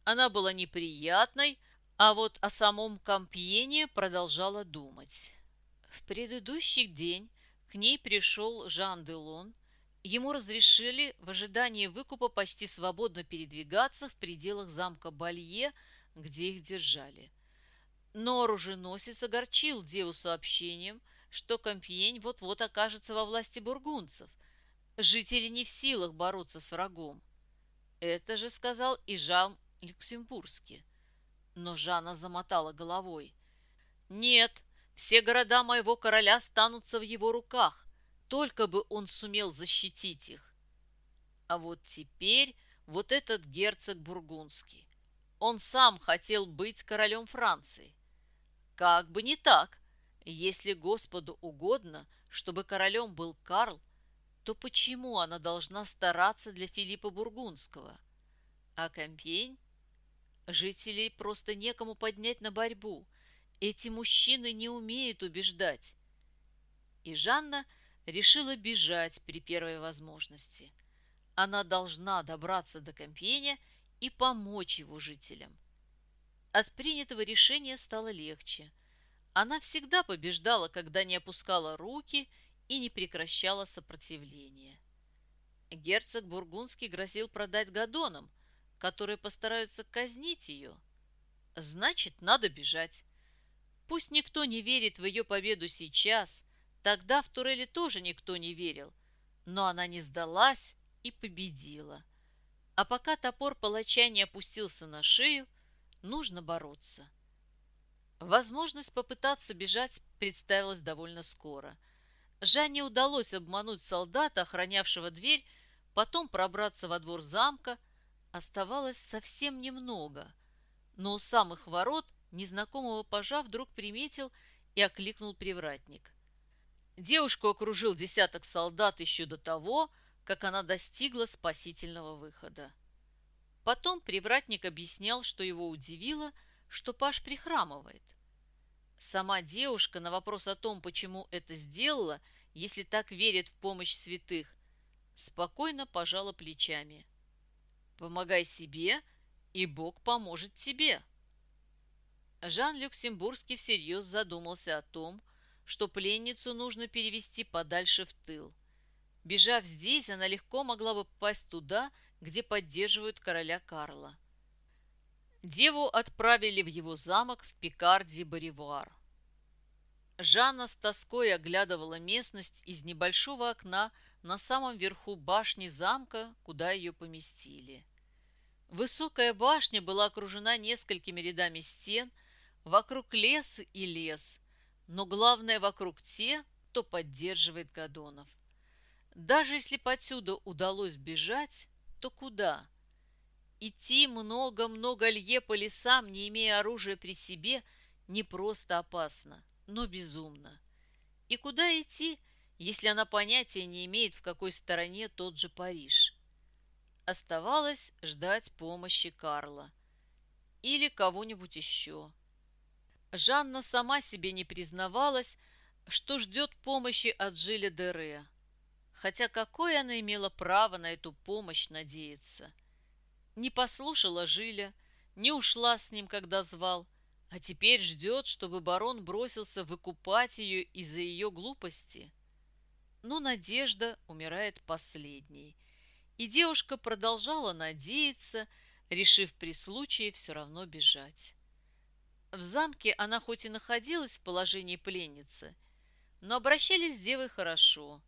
S1: Она была неприятной, а вот о самом Кампьене продолжала думать. В предыдущий день к ней пришел Жан Делон. Ему разрешили в ожидании выкупа почти свободно передвигаться в пределах замка Балье, где их держали. Но оруженосец огорчил деву сообщением, что Кампьень вот-вот окажется во власти бургунцев – Жители не в силах бороться с врагом. Это же сказал и Жан Люксембургский. Но Жанна замотала головой. Нет, все города моего короля останутся в его руках, только бы он сумел защитить их. А вот теперь вот этот герцог Бургундский. Он сам хотел быть королем Франции. Как бы не так. Если Господу угодно, чтобы королем был Карл, то почему она должна стараться для Филиппа Бургундского? А Компень? Жителей просто некому поднять на борьбу. Эти мужчины не умеют убеждать. И Жанна решила бежать при первой возможности. Она должна добраться до Компьеня и помочь его жителям. От принятого решения стало легче. Она всегда побеждала, когда не опускала руки и не прекращала сопротивления. Герцог Бургундский грозил продать Гадонам, которые постараются казнить ее. Значит, надо бежать. Пусть никто не верит в ее победу сейчас, тогда в Туреле тоже никто не верил, но она не сдалась и победила. А пока топор палача не опустился на шею, нужно бороться. Возможность попытаться бежать представилась довольно скоро – Жанне удалось обмануть солдата, охранявшего дверь, потом пробраться во двор замка. Оставалось совсем немного. Но у самых ворот незнакомого пажа вдруг приметил и окликнул привратник. Девушку окружил десяток солдат еще до того, как она достигла спасительного выхода. Потом привратник объяснял, что его удивило, что паж прихрамывает. Сама девушка на вопрос о том, почему это сделала, если так верит в помощь святых, спокойно пожала плечами. «Помогай себе, и Бог поможет тебе». Жан Люксембургский всерьез задумался о том, что пленницу нужно перевести подальше в тыл. Бежав здесь, она легко могла бы попасть туда, где поддерживают короля Карла. Деву отправили в его замок в Пикарди-Боривуар. Жанна с тоской оглядывала местность из небольшого окна на самом верху башни замка, куда ее поместили. Высокая башня была окружена несколькими рядами стен, вокруг лес и лес, но главное вокруг те, кто поддерживает Гадонов. Даже если бы отсюда удалось бежать, то куда? Идти много-много лье по лесам, не имея оружия при себе, не просто опасно, но безумно. И куда идти, если она понятия не имеет, в какой стороне тот же Париж? Оставалось ждать помощи Карла или кого-нибудь еще. Жанна сама себе не признавалась, что ждет помощи от Жиля Дере. Хотя какое она имела право на эту помощь надеяться? Не послушала Жиля, не ушла с ним, когда звал, а теперь ждет, чтобы барон бросился выкупать ее из-за ее глупости. Но надежда умирает последней, и девушка продолжала надеяться, решив при случае все равно бежать. В замке она хоть и находилась в положении пленницы, но обращались с девой хорошо.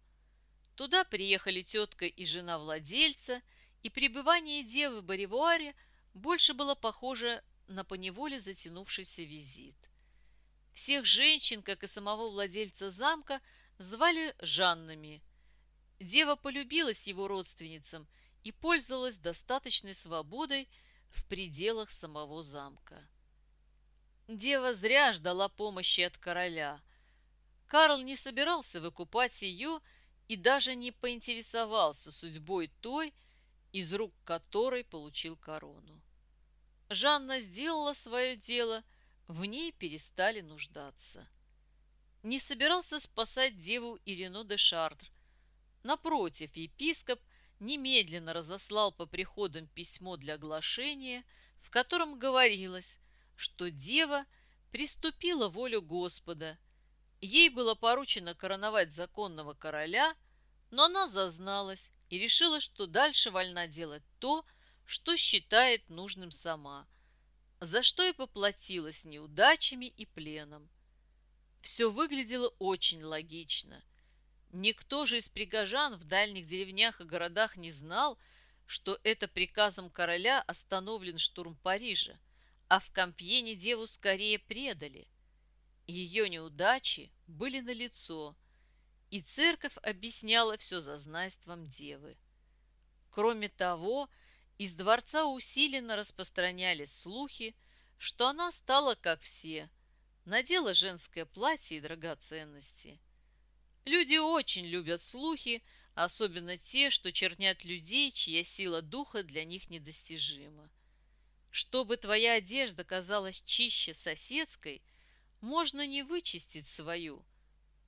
S1: Туда приехали тетка и жена владельца, и пребывание девы в Боривуаре больше было похоже на поневоле затянувшийся визит. Всех женщин, как и самого владельца замка, звали Жаннами. Дева полюбилась его родственницам и пользовалась достаточной свободой в пределах самого замка. Дева зря ждала помощи от короля. Карл не собирался выкупать ее и даже не поинтересовался судьбой той, из рук которой получил корону. Жанна сделала свое дело, в ней перестали нуждаться. Не собирался спасать деву Ирину де Шартр. Напротив, епископ немедленно разослал по приходам письмо для оглашения, в котором говорилось, что дева приступила волю Господа – Ей было поручено короновать законного короля, но она зазналась и решила, что дальше вольна делать то, что считает нужным сама, за что и поплатилась неудачами и пленом. Все выглядело очень логично. Никто же из пригожан в дальних деревнях и городах не знал, что это приказом короля остановлен штурм Парижа, а в Компьене деву скорее предали – ее неудачи были налицо, и церковь объясняла все зазнайством девы. Кроме того, из дворца усиленно распространялись слухи, что она стала, как все, надела женское платье и драгоценности. Люди очень любят слухи, особенно те, что чернят людей, чья сила духа для них недостижима. Чтобы твоя одежда казалась чище соседской, можно не вычистить свою,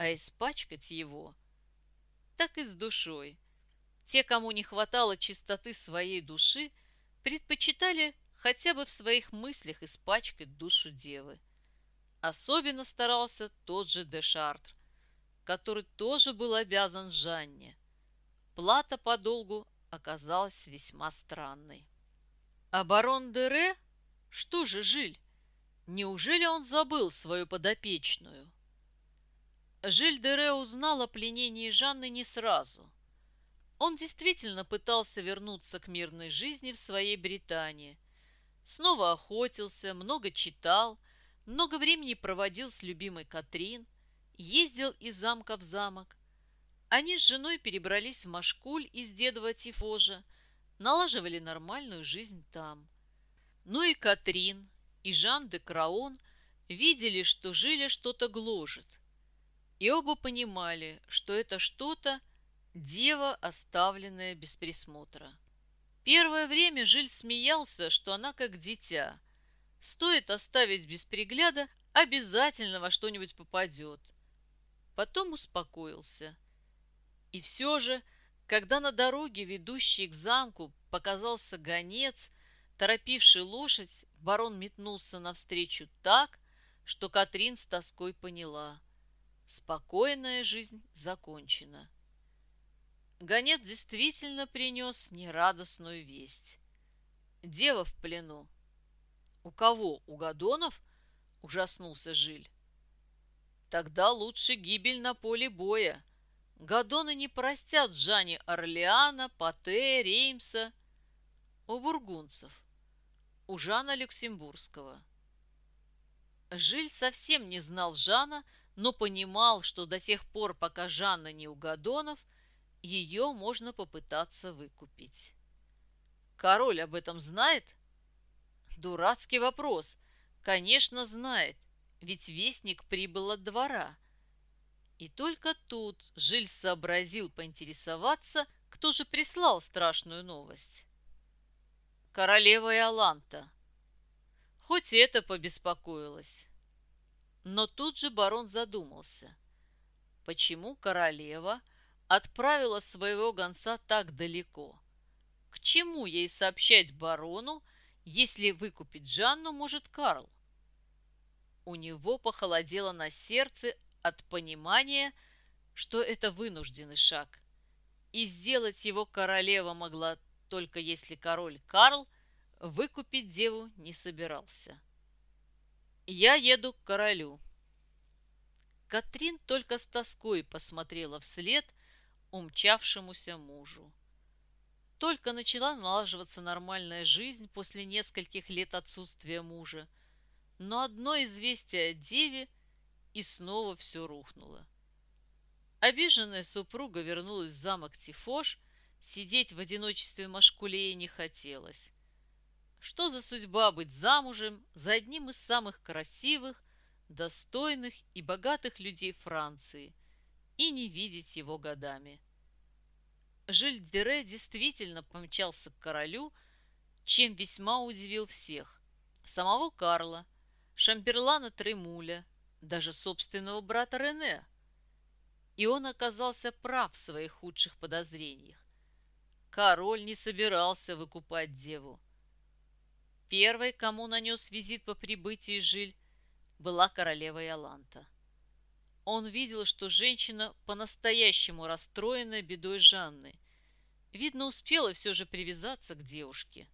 S1: а испачкать его. Так и с душой. Те, кому не хватало чистоты своей души, предпочитали хотя бы в своих мыслях испачкать душу девы. Особенно старался тот же Дешартр, который тоже был обязан Жанне. Плата по долгу оказалась весьма странной. А барон Дере? Что же, Жиль, Неужели он забыл свою подопечную? Жиль Дере узнал о пленении Жанны не сразу. Он действительно пытался вернуться к мирной жизни в своей Британии. Снова охотился, много читал, много времени проводил с любимой Катрин, ездил из замка в замок. Они с женой перебрались в Машкуль из дедова Тифожа, налаживали нормальную жизнь там. Ну и Катрин, и Жан де Краон видели, что Жиля что-то гложет. И оба понимали, что это что-то дева, оставленная без присмотра. Первое время Жиль смеялся, что она как дитя. Стоит оставить без пригляда, обязательно во что-нибудь попадет. Потом успокоился. И все же, когда на дороге, ведущей к замку, показался гонец, торопивший лошадь, барон метнулся навстречу так, что Катрин с тоской поняла. Спокойная жизнь закончена. Гонец действительно принес нерадостную весть. Дева в плену. У кого? У Гадонов? Ужаснулся Жиль. Тогда лучше гибель на поле боя. Гадоны не простят Жанне Орлеана, Пате, Реймса. У бургунцев. У Жана Люксембургского. Жиль совсем не знал Жана, но понимал, что до тех пор, пока Жанна не у Гадонов, ее можно попытаться выкупить. Король об этом знает? Дурацкий вопрос. Конечно, знает, ведь вестник прибыл от двора. И только тут Жиль сообразил поинтересоваться, кто же прислал страшную новость. Королева Иоланта. Хоть это побеспокоилась. Но тут же барон задумался. Почему королева отправила своего гонца так далеко? К чему ей сообщать барону, если выкупить Жанну может Карл? У него похолодело на сердце от понимания, что это вынужденный шаг. И сделать его королева могла только если король Карл выкупить деву не собирался. Я еду к королю. Катрин только с тоской посмотрела вслед умчавшемуся мужу. Только начала налаживаться нормальная жизнь после нескольких лет отсутствия мужа, но одно известие о деве и снова все рухнуло. Обиженная супруга вернулась в замок Тифош, сидеть в одиночестве Машкулея не хотелось. Что за судьба быть замужем за одним из самых красивых, достойных и богатых людей Франции и не видеть его годами? Жиль-Дере действительно помчался к королю, чем весьма удивил всех. Самого Карла, Шамберлана Тремуля, даже собственного брата Рене. И он оказался прав в своих худших подозрениях. Король не собирался выкупать деву. Первой, кому нанес визит по прибытии Жиль, была королева Яланта. Он видел, что женщина по-настоящему расстроена бедой Жанны. Видно, успела все же привязаться к девушке.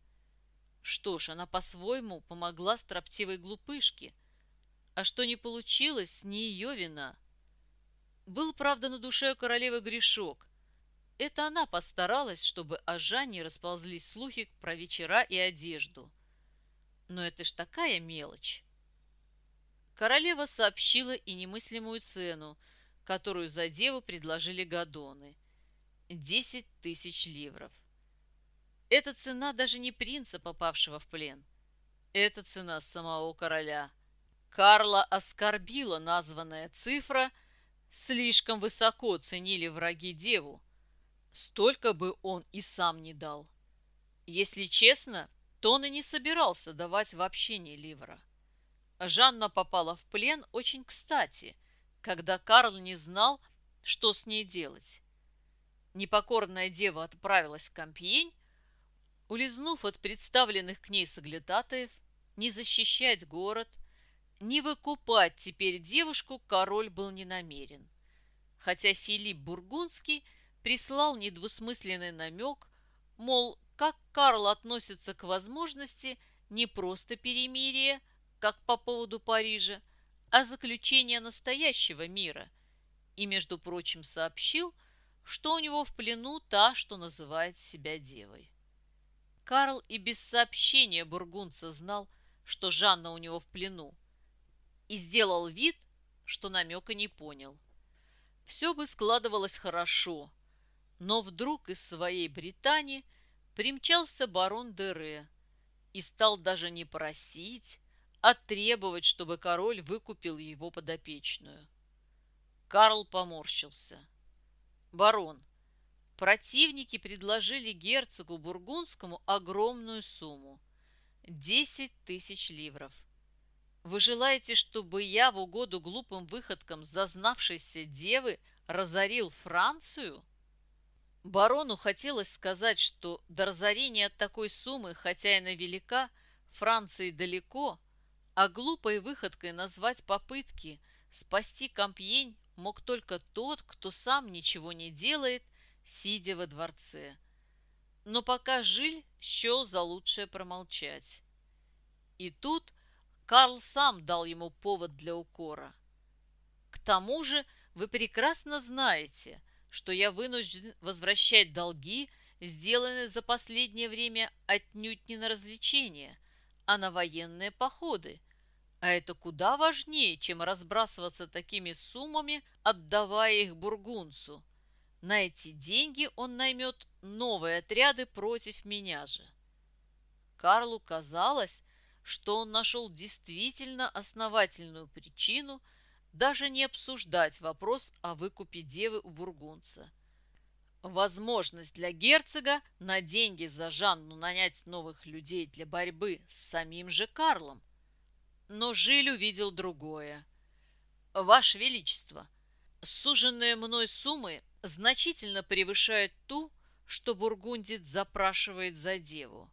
S1: Что ж, она по-своему помогла строптивой глупышке. А что не получилось, не ее вина. Был, правда, на душе у королевы грешок. Это она постаралась, чтобы о Жанне расползлись слухи про вечера и одежду. Но это ж такая мелочь. Королева сообщила и немыслимую цену, которую за деву предложили Гадоны. Десять тысяч ливров. Эта цена даже не принца, попавшего в плен. Это цена самого короля. Карла оскорбила названная цифра, слишком высоко ценили враги деву. Столько бы он и сам не дал. Если честно, то и не собирался давать вообще ни ливра. Жанна попала в плен очень кстати, когда Карл не знал, что с ней делать. Непокорная дева отправилась в Кампьень, улизнув от представленных к ней соглядатаев, не защищать город, не выкупать теперь девушку король был не намерен. Хотя Филипп Бургундский прислал недвусмысленный намек, мол, как Карл относится к возможности не просто перемирия, как по поводу Парижа, а заключение настоящего мира, и, между прочим, сообщил, что у него в плену та, что называет себя девой. Карл и без сообщения бургунца знал, что Жанна у него в плену, и сделал вид, что намека не понял. Все бы складывалось хорошо, но вдруг из своей Британии примчался барон Дере и стал даже не просить, а требовать, чтобы король выкупил его подопечную. Карл поморщился. «Барон, противники предложили герцогу Бургундскому огромную сумму – десять тысяч ливров. Вы желаете, чтобы я в угоду глупым выходкам зазнавшейся девы разорил Францию?» Барону хотелось сказать, что до разорения от такой суммы, хотя и на велика, Франции далеко – а глупой выходкой назвать попытки спасти Кампьень мог только тот, кто сам ничего не делает, сидя во дворце. Но пока Жиль счел за лучшее промолчать. И тут Карл сам дал ему повод для укора. К тому же вы прекрасно знаете, что я вынужден возвращать долги, сделанные за последнее время отнюдь не на развлечения, а на военные походы. А это куда важнее, чем разбрасываться такими суммами, отдавая их бургунцу. На эти деньги он наймет новые отряды против меня же. Карлу казалось, что он нашел действительно основательную причину даже не обсуждать вопрос о выкупе девы у бургунца. Возможность для герцога на деньги за Жанну нанять новых людей для борьбы с самим же Карлом. Но Жиль увидел другое. «Ваше Величество, суженные мной суммы значительно превышают ту, что бургундит запрашивает за деву.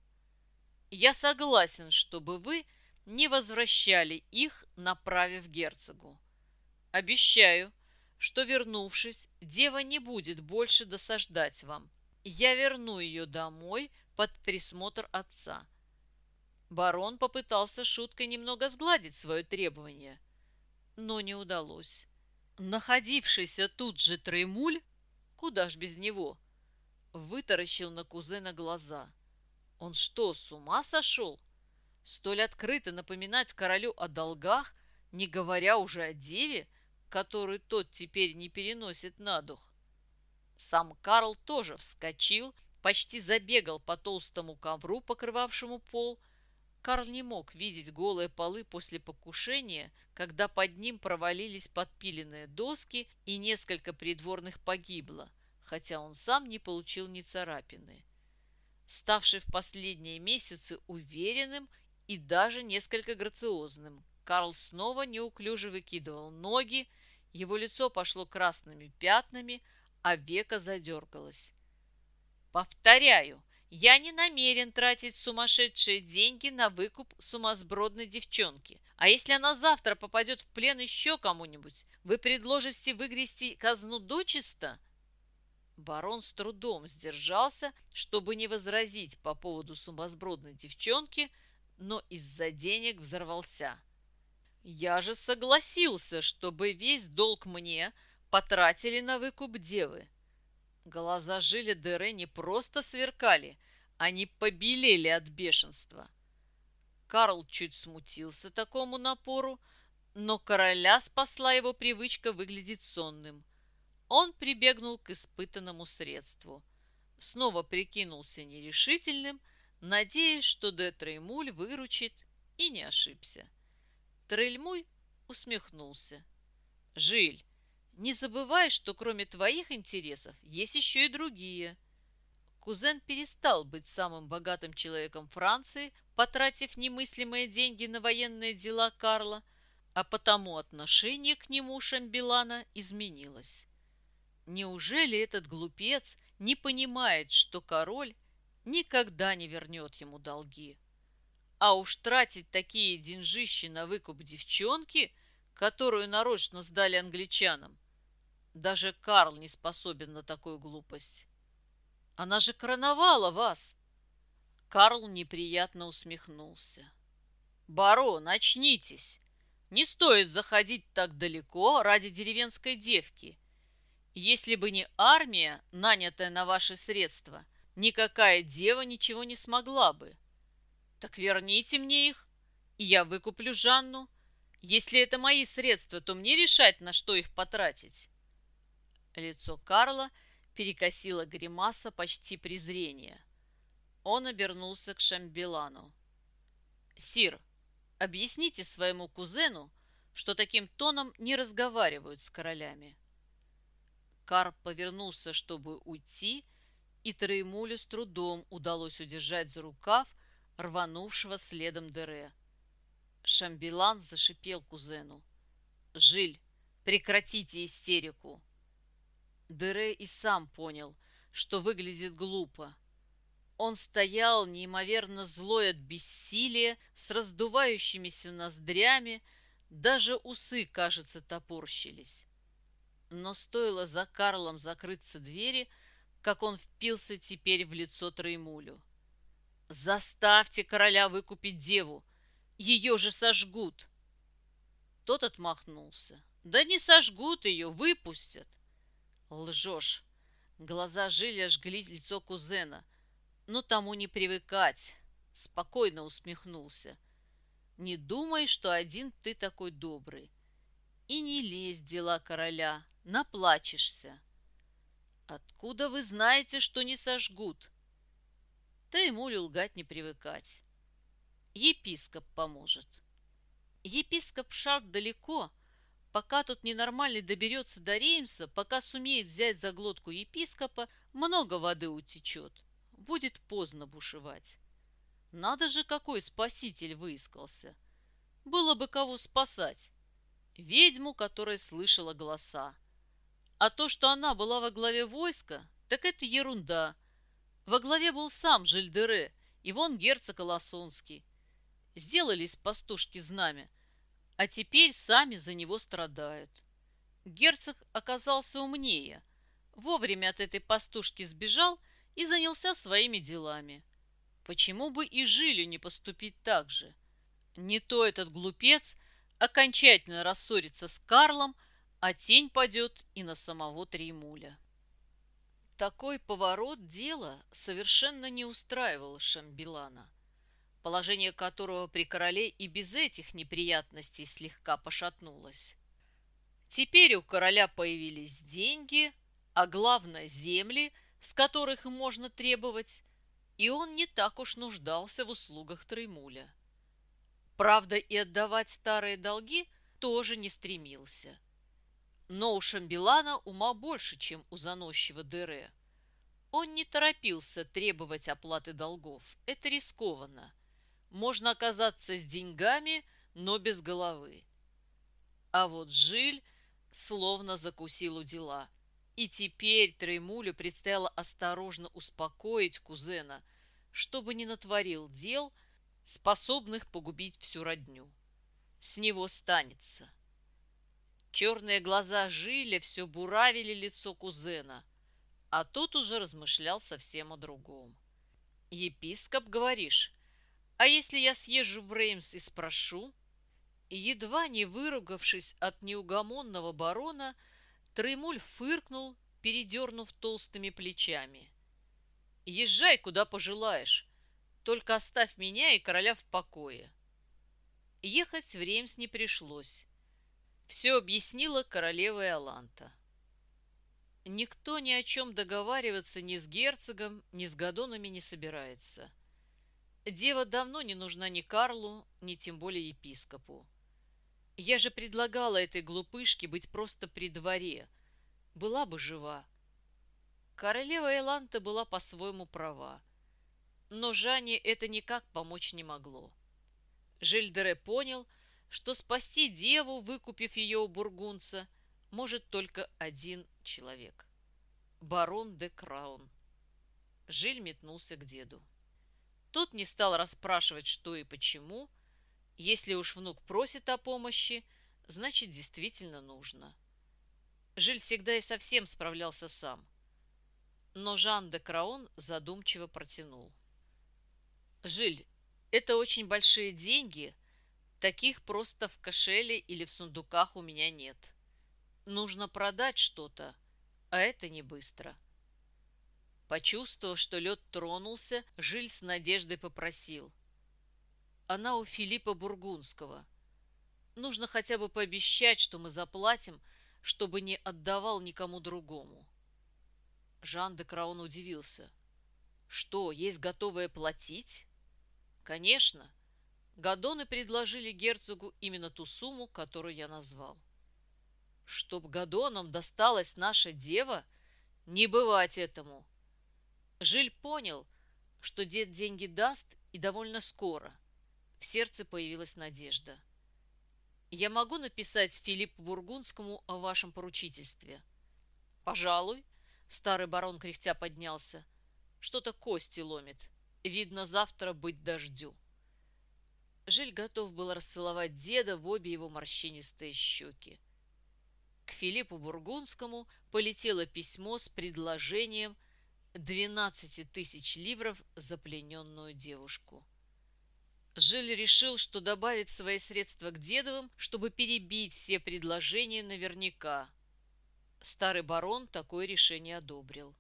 S1: Я согласен, чтобы вы не возвращали их, направив герцогу. Обещаю, что, вернувшись, дева не будет больше досаждать вам. Я верну ее домой под присмотр отца. Барон попытался шуткой немного сгладить свое требование, но не удалось. Находившийся тут же Треймуль, куда ж без него, вытаращил на кузена глаза. Он что, с ума сошел? Столь открыто напоминать королю о долгах, не говоря уже о деве, которую тот теперь не переносит на дух. Сам Карл тоже вскочил, почти забегал по толстому ковру, покрывавшему пол. Карл не мог видеть голые полы после покушения, когда под ним провалились подпиленные доски и несколько придворных погибло, хотя он сам не получил ни царапины. Ставший в последние месяцы уверенным и даже несколько грациозным, Карл снова неуклюже выкидывал ноги, его лицо пошло красными пятнами, а века задергалось. «Повторяю, я не намерен тратить сумасшедшие деньги на выкуп сумасбродной девчонки. А если она завтра попадет в плен еще кому-нибудь, вы предложите выгрести казну дочисто?» Барон с трудом сдержался, чтобы не возразить по поводу сумасбродной девчонки, но из-за денег взорвался. Я же согласился, чтобы весь долг мне потратили на выкуп девы. Глаза жили Дере не просто сверкали, они побелели от бешенства. Карл чуть смутился такому напору, но короля спасла его привычка выглядеть сонным. Он прибегнул к испытанному средству. Снова прикинулся нерешительным, надеясь, что де Треймуль выручит, и не ошибся. Трельмуй усмехнулся. «Жиль, не забывай, что кроме твоих интересов есть еще и другие». Кузен перестал быть самым богатым человеком Франции, потратив немыслимые деньги на военные дела Карла, а потому отношение к нему Шамбилана изменилось. Неужели этот глупец не понимает, что король никогда не вернет ему долги? А уж тратить такие деньжищи на выкуп девчонки, которую нарочно сдали англичанам, даже Карл не способен на такую глупость. Она же короновала вас. Карл неприятно усмехнулся. Барон, очнитесь. Не стоит заходить так далеко ради деревенской девки. Если бы не армия, нанятая на ваши средства, никакая дева ничего не смогла бы. Так верните мне их, и я выкуплю Жанну. Если это мои средства, то мне решать, на что их потратить. Лицо Карла перекосило гримаса почти презрения. Он обернулся к Шамбелану. «Сир, объясните своему кузену, что таким тоном не разговаривают с королями». Карп повернулся, чтобы уйти, и Троемулю с трудом удалось удержать за рукав, рванувшего следом Дере. Шамбилан зашипел кузену. «Жиль, прекратите истерику!» Дере и сам понял, что выглядит глупо. Он стоял неимоверно злой от бессилия, с раздувающимися ноздрями, даже усы, кажется, топорщились. Но стоило за Карлом закрыться двери, как он впился теперь в лицо Троемулю. «Заставьте короля выкупить деву! Ее же сожгут!» Тот отмахнулся. «Да не сожгут ее, выпустят!» «Лжешь!» Глаза Жиля жгли лицо кузена. «Но тому не привыкать!» Спокойно усмехнулся. «Не думай, что один ты такой добрый. И не лезь дела короля, наплачешься!» «Откуда вы знаете, что не сожгут?» Треймулю лгать не привыкать. Епископ поможет. Епископ шаг далеко, пока тот ненормальный доберется до Реймса, пока сумеет взять за глотку епископа, много воды утечет. Будет поздно бушевать. Надо же, какой спаситель выискался. Было бы кого спасать. Ведьму, которая слышала голоса. А то, что она была во главе войска, так это ерунда. Во главе был сам Жильдере и вон герцог Лосонский. Сделались пастушки знамя, а теперь сами за него страдают. Герцог оказался умнее, вовремя от этой пастушки сбежал и занялся своими делами. Почему бы и Жилю не поступить так же? Не то этот глупец окончательно рассорится с Карлом, а тень падет и на самого Тримуля. Такой поворот дела совершенно не устраивал Шамбилана, положение которого при короле и без этих неприятностей слегка пошатнулось. Теперь у короля появились деньги, а главное земли, с которых можно требовать, и он не так уж нуждался в услугах Тримуля. Правда, и отдавать старые долги тоже не стремился – но у Шамбилана ума больше, чем у заносчивого Дере. Он не торопился требовать оплаты долгов. Это рискованно. Можно оказаться с деньгами, но без головы. А вот Жиль словно закусил у дела. И теперь Треймулю предстояло осторожно успокоить кузена, чтобы не натворил дел, способных погубить всю родню. С него станется. Черные глаза жили, все буравили лицо кузена, а тот уже размышлял совсем о другом. «Епископ, говоришь, а если я съезжу в Реймс и спрошу?» Едва не выругавшись от неугомонного барона, Тремуль фыркнул, передернув толстыми плечами. «Езжай, куда пожелаешь, только оставь меня и короля в покое». Ехать в Реймс не пришлось. Все объяснила королева Иоланта. Никто ни о чем договариваться ни с герцогом, ни с Гадонами не собирается. Дева давно не нужна ни Карлу, ни тем более епископу. Я же предлагала этой глупышке быть просто при дворе. Была бы жива. Королева Эланта была по-своему права. Но Жанне это никак помочь не могло. Жильдере понял, что спасти деву, выкупив ее у бургунца, может только один человек — барон де Краун. Жиль метнулся к деду. Тот не стал расспрашивать, что и почему. Если уж внук просит о помощи, значит, действительно нужно. Жиль всегда и совсем справлялся сам. Но Жан де Краун задумчиво протянул. «Жиль, это очень большие деньги», Таких просто в кошеле или в сундуках у меня нет. Нужно продать что-то, а это не быстро. Почувствовав, что лед тронулся, Жиль с надеждой попросил. Она у Филиппа Бургундского. Нужно хотя бы пообещать, что мы заплатим, чтобы не отдавал никому другому. Жан де Краун удивился. Что, есть готовое платить? Конечно. Гадоны предложили герцогу именно ту сумму, которую я назвал. Чтоб Гадонам досталась наша дева, не бывать этому. Жиль понял, что дед деньги даст и довольно скоро. В сердце появилась надежда. Я могу написать Филиппу Бургундскому о вашем поручительстве? Пожалуй, старый барон кряхтя поднялся. Что-то кости ломит. Видно, завтра быть дождю. Жиль готов был расцеловать деда в обе его морщинистые щеки. К Филиппу Бургундскому полетело письмо с предложением 12 тысяч ливров за плененную девушку. Жиль решил, что добавит свои средства к дедовым, чтобы перебить все предложения наверняка. Старый барон такое решение одобрил.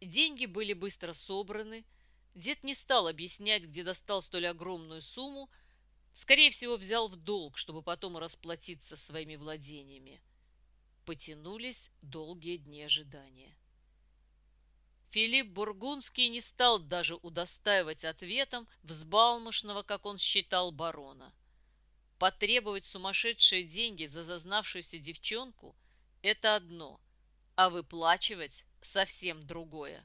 S1: Деньги были быстро собраны. Дед не стал объяснять, где достал столь огромную сумму, скорее всего, взял в долг, чтобы потом расплатиться своими владениями. Потянулись долгие дни ожидания. Филипп Бургундский не стал даже удостаивать ответом взбалмошного, как он считал, барона. Потребовать сумасшедшие деньги за зазнавшуюся девчонку – это одно, а выплачивать – совсем другое.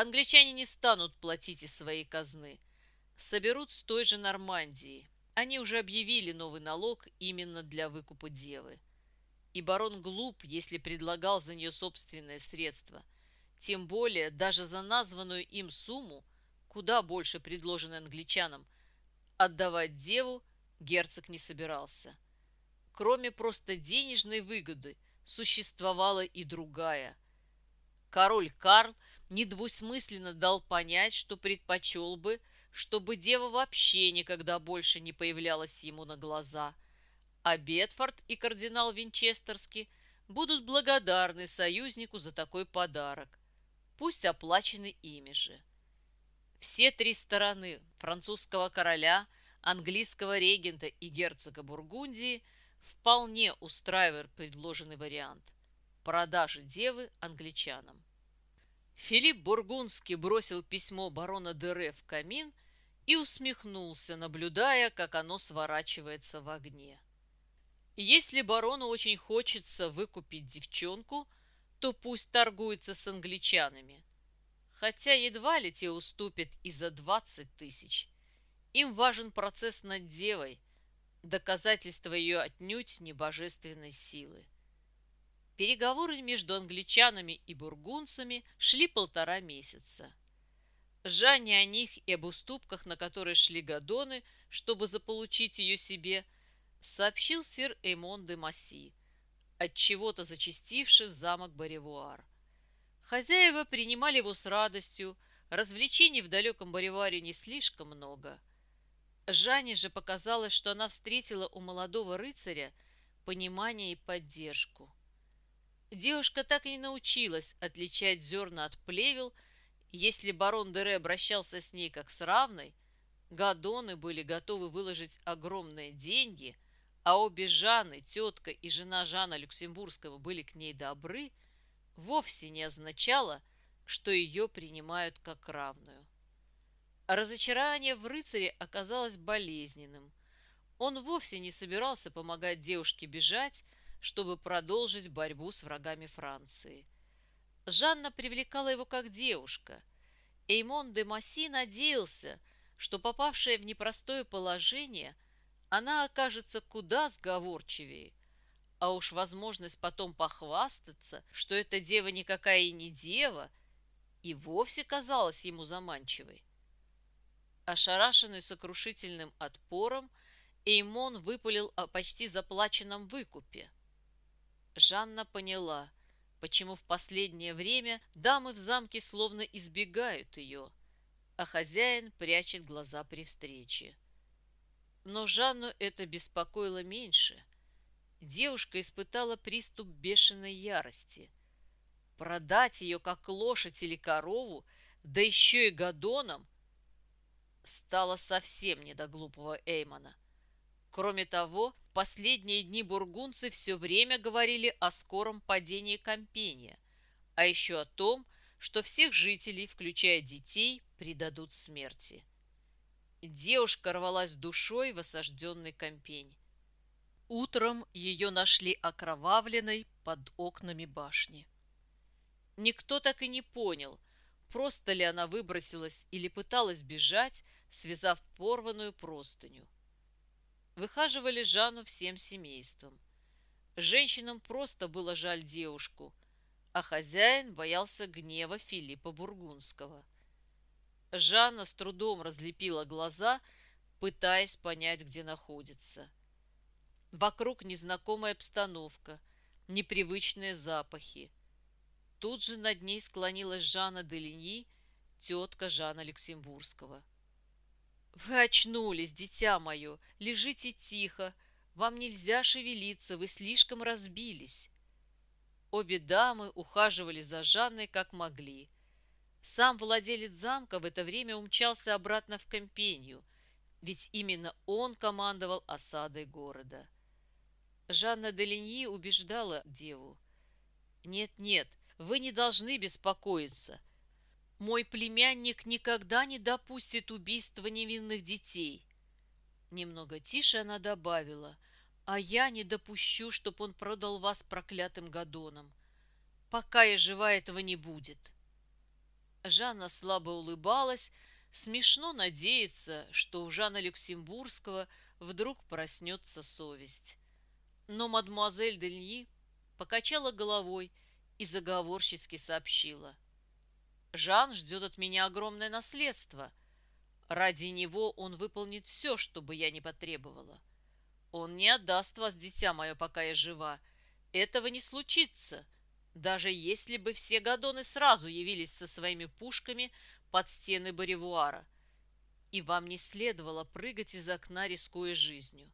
S1: Англичане не станут платить из своей казны. Соберут с той же Нормандии. Они уже объявили новый налог именно для выкупа девы. И барон глуп, если предлагал за нее собственные средства – тем более даже за названную им сумму, куда больше предложенной англичанам, отдавать деву герцог не собирался. Кроме просто денежной выгоды существовала и другая. Король Карл недвусмысленно дал понять, что предпочел бы, чтобы дева вообще никогда больше не появлялась ему на глаза, а Бетфорд и кардинал Винчестерский будут благодарны союзнику за такой подарок пусть оплачены ими же. Все три стороны французского короля, английского регента и герцога Бургундии вполне устраивают предложенный вариант – продажи девы англичанам. Филипп Бургундский бросил письмо барона Дере в камин и усмехнулся, наблюдая, как оно сворачивается в огне. Если барону очень хочется выкупить девчонку – то пусть торгуется с англичанами. Хотя едва ли те уступят и за двадцать тысяч. Им важен процесс над девой, доказательство ее отнюдь не божественной силы. Переговоры между англичанами и бургунцами шли полтора месяца. Жанне о них и об уступках, на которые шли Гадоны, чтобы заполучить ее себе, сообщил сир Эймон де Масси, от чего-то зачастивший в замок Баревуар. Хозяева принимали его с радостью, развлечений в далеком Баревуаре не слишком много. Жанне же показалось, что она встретила у молодого рыцаря понимание и поддержку. Девушка так и не научилась отличать зерна от плевел, если барон Дере обращался с ней как с равной, гадоны были готовы выложить огромные деньги – а обе Жанны, тетка и жена Жана Люксембургского были к ней добры, вовсе не означало, что ее принимают как равную. разочарование в рыцаре оказалось болезненным. Он вовсе не собирался помогать девушке бежать, чтобы продолжить борьбу с врагами Франции. Жанна привлекала его как девушка. Эймон де Масси надеялся, что попавшая в непростое положение – она окажется куда сговорчивее. А уж возможность потом похвастаться, что эта дева никакая и не дева, и вовсе казалась ему заманчивой. Ошарашенный сокрушительным отпором, Эймон выпалил о почти заплаченном выкупе. Жанна поняла, почему в последнее время дамы в замке словно избегают ее, а хозяин прячет глаза при встрече. Но Жанну это беспокоило меньше. Девушка испытала приступ бешеной ярости. Продать ее как лошадь или корову, да еще и гадоном, стало совсем не до глупого Эймона. Кроме того, последние дни бургунцы все время говорили о скором падении Компения, а еще о том, что всех жителей, включая детей, предадут смерти. Девушка рвалась душой в осажденный компень. Утром ее нашли окровавленной под окнами башни. Никто так и не понял, просто ли она выбросилась или пыталась бежать, связав порванную простыню. Выхаживали Жанну всем семейством. Женщинам просто было жаль девушку, а хозяин боялся гнева Филиппа Бургундского – Жанна с трудом разлепила глаза, пытаясь понять, где находится. Вокруг незнакомая обстановка, непривычные запахи. Тут же над ней склонилась Жанна Делиньи, тетка Жана Люксембургского. «Вы очнулись, дитя мое, лежите тихо, вам нельзя шевелиться, вы слишком разбились». Обе дамы ухаживали за Жанной как могли. Сам владелец замка в это время умчался обратно в компению, ведь именно он командовал осадой города. Жанна Делиньи убеждала деву. «Нет-нет, вы не должны беспокоиться. Мой племянник никогда не допустит убийства невинных детей. Немного тише она добавила, а я не допущу, чтоб он продал вас проклятым гадонам. Пока я жива, этого не будет. Жанна слабо улыбалась, смешно надеяться, что у Жана Люксембургского вдруг проснется совесть. Но мадемуазель Дельни покачала головой и заговорчески сообщила — Жан ждет от меня огромное наследство. Ради него он выполнит все, что бы я не потребовала. Он не отдаст вас, дитя мое, пока я жива. Этого не случится, даже если бы все гадоны сразу явились со своими пушками под стены Боревуара. И вам не следовало прыгать из окна, рискуя жизнью.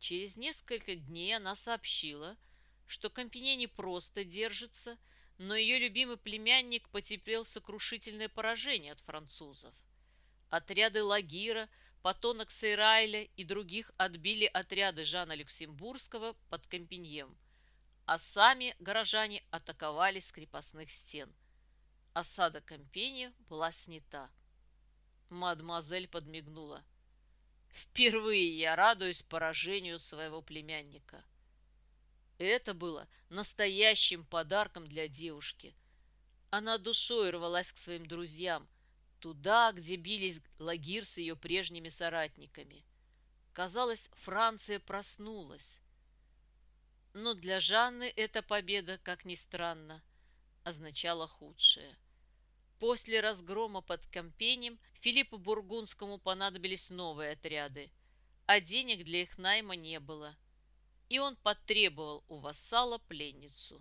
S1: Через несколько дней она сообщила, что Компене не просто держится – но ее любимый племянник потерпел сокрушительное поражение от французов. Отряды Лагира, Патонок Сейрайля и других отбили отряды Жана Люксембургского под Компеньем, а сами горожане атаковали с крепостных стен. Осада Компенья была снята. Мадемуазель подмигнула. «Впервые я радуюсь поражению своего племянника». Это было настоящим подарком для девушки. Она душой рвалась к своим друзьям, туда, где бились Лагир с ее прежними соратниками. Казалось, Франция проснулась. Но для Жанны эта победа, как ни странно, означала худшее. После разгрома под Кампенем Филиппу Бургундскому понадобились новые отряды, а денег для их найма не было – и он потребовал у вассала пленницу.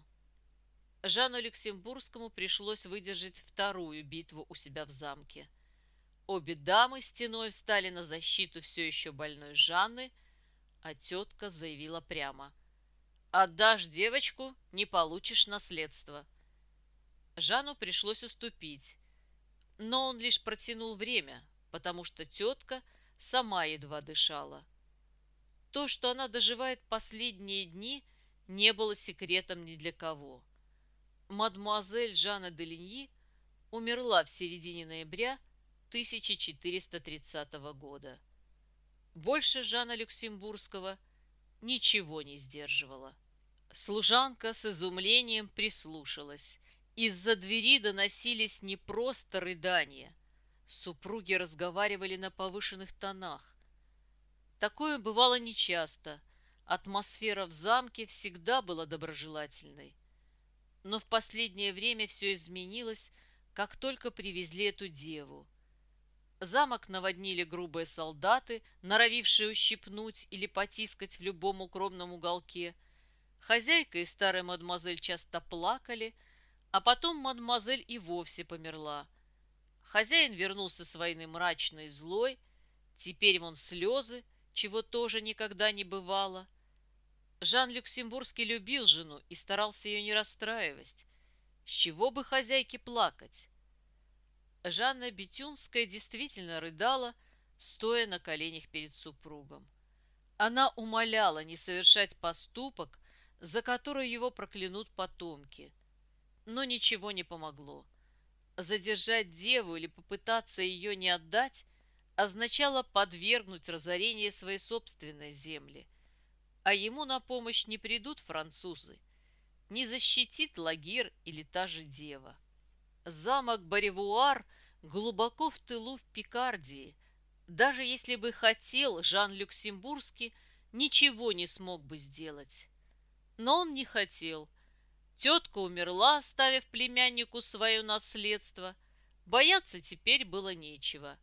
S1: Жану Люксембургскому пришлось выдержать вторую битву у себя в замке. Обе дамы стеной встали на защиту все еще больной Жанны, а тетка заявила прямо. «Отдашь девочку, не получишь наследство». Жанну пришлось уступить, но он лишь протянул время, потому что тетка сама едва дышала. То, что она доживает последние дни, не было секретом ни для кого. Мадмуазель Жанна де Линьи умерла в середине ноября 1430 года. Больше Жана Люксембургского ничего не сдерживала. Служанка с изумлением прислушалась. Из-за двери доносились не просто рыдания. Супруги разговаривали на повышенных тонах. Такое бывало нечасто. Атмосфера в замке всегда была доброжелательной. Но в последнее время все изменилось, как только привезли эту деву. Замок наводнили грубые солдаты, норовившие ущипнуть или потискать в любом укромном уголке. Хозяйка и старая мадемуазель часто плакали, а потом мадемуазель и вовсе померла. Хозяин вернулся с войны мрачный и злой, теперь вон слезы, чего тоже никогда не бывало. Жан Люксембургский любил жену и старался ее не расстраивать. С чего бы хозяйке плакать? Жанна Бетюнская действительно рыдала, стоя на коленях перед супругом. Она умоляла не совершать поступок, за который его проклянут потомки. Но ничего не помогло. Задержать деву или попытаться ее не отдать означало подвергнуть разорению своей собственной земли. А ему на помощь не придут французы, не защитит Лагир или та же дева. Замок Баревуар глубоко в тылу в Пикардии. Даже если бы хотел Жан Люксембургский, ничего не смог бы сделать. Но он не хотел. Тетка умерла, оставив племяннику свое наследство. Бояться теперь было нечего –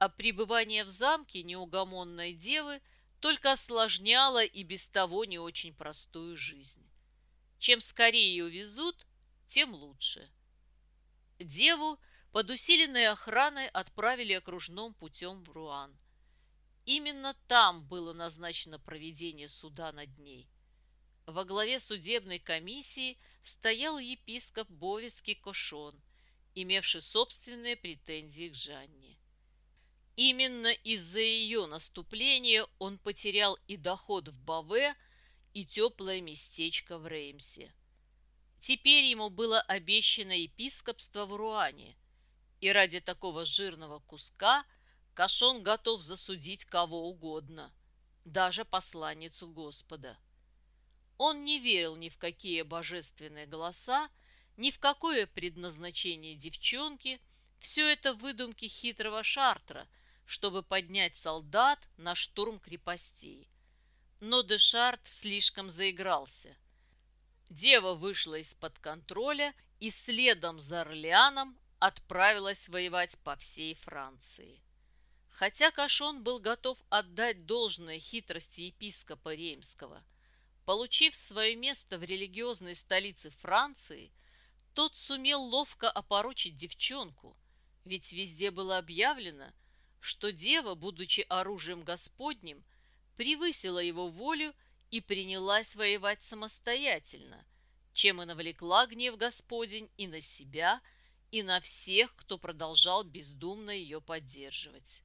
S1: а пребывание в замке неугомонной девы только осложняло и без того не очень простую жизнь. Чем скорее ее увезут, тем лучше. Деву под усиленной охраной отправили окружным путем в Руан. Именно там было назначено проведение суда над ней. Во главе судебной комиссии стоял епископ Бовицкий Кошон, имевший собственные претензии к Жанне. Именно из-за ее наступления он потерял и доход в Баве, и теплое местечко в Реймсе. Теперь ему было обещано епископство в Руане, и ради такого жирного куска Кашон готов засудить кого угодно, даже посланницу Господа. Он не верил ни в какие божественные голоса, ни в какое предназначение девчонки, все это выдумки хитрого Шартра, чтобы поднять солдат на штурм крепостей. Но Дешарт слишком заигрался – Дева вышла из-под контроля и следом за Орлеаном отправилась воевать по всей Франции. Хотя Кашон был готов отдать должное хитрости епископа Реймского, получив свое место в религиозной столице Франции, тот сумел ловко опорочить девчонку, ведь везде было объявлено, что дева, будучи оружием Господним, превысила его волю и принялась воевать самостоятельно, чем и навлекла гнев Господень и на себя, и на всех, кто продолжал бездумно ее поддерживать.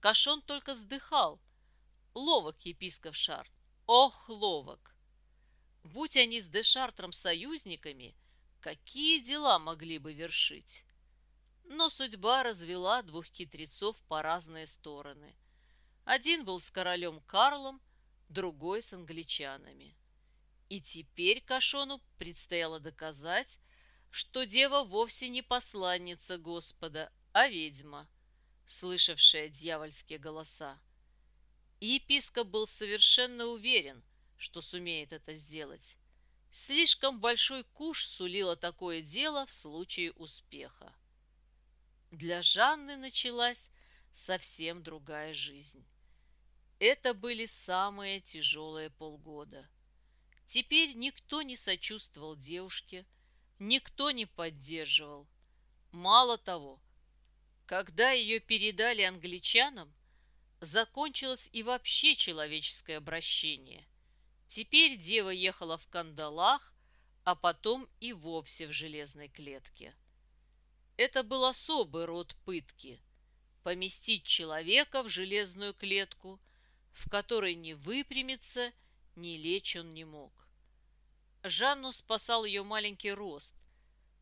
S1: Кашон только вздыхал. Ловок епископ Шарт. Ох, ловок! Будь они с Дешартром союзниками, какие дела могли бы вершить? Но судьба развела двух хитрецов по разные стороны. Один был с королем Карлом, другой с англичанами. И теперь Кашону предстояло доказать, что дева вовсе не посланница Господа, а ведьма, слышавшая дьявольские голоса. И епископ был совершенно уверен, что сумеет это сделать. Слишком большой куш сулило такое дело в случае успеха. Для Жанны началась совсем другая жизнь. Это были самые тяжелые полгода. Теперь никто не сочувствовал девушке, никто не поддерживал. Мало того, когда ее передали англичанам, закончилось и вообще человеческое обращение. Теперь дева ехала в кандалах, а потом и вовсе в железной клетке. Это был особый род пытки – поместить человека в железную клетку – в которой ни выпрямиться, ни лечь он не мог. Жанну спасал ее маленький рост,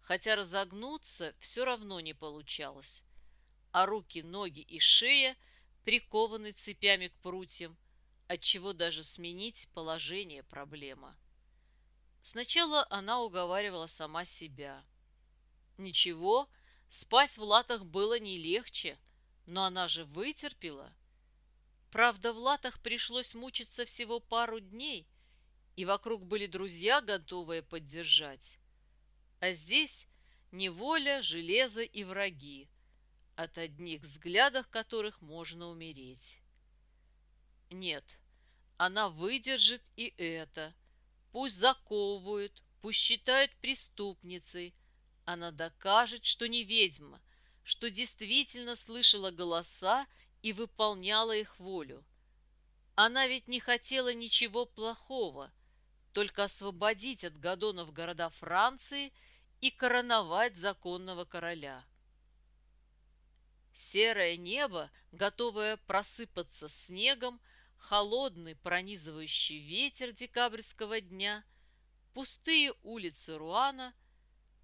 S1: хотя разогнуться все равно не получалось, а руки, ноги и шея прикованы цепями к прутьям, отчего даже сменить положение проблема. Сначала она уговаривала сама себя. Ничего, спать в латах было не легче, но она же вытерпела – Правда, в латах пришлось мучиться всего пару дней, и вокруг были друзья, готовые поддержать. А здесь неволя, железо и враги, от одних взглядов которых можно умереть. Нет, она выдержит и это. Пусть заковывают, пусть считают преступницей. Она докажет, что не ведьма, что действительно слышала голоса и выполняла их волю. Она ведь не хотела ничего плохого, только освободить от Гадонов города Франции и короновать законного короля. Серое небо, готовое просыпаться снегом, холодный пронизывающий ветер декабрьского дня, пустые улицы Руана —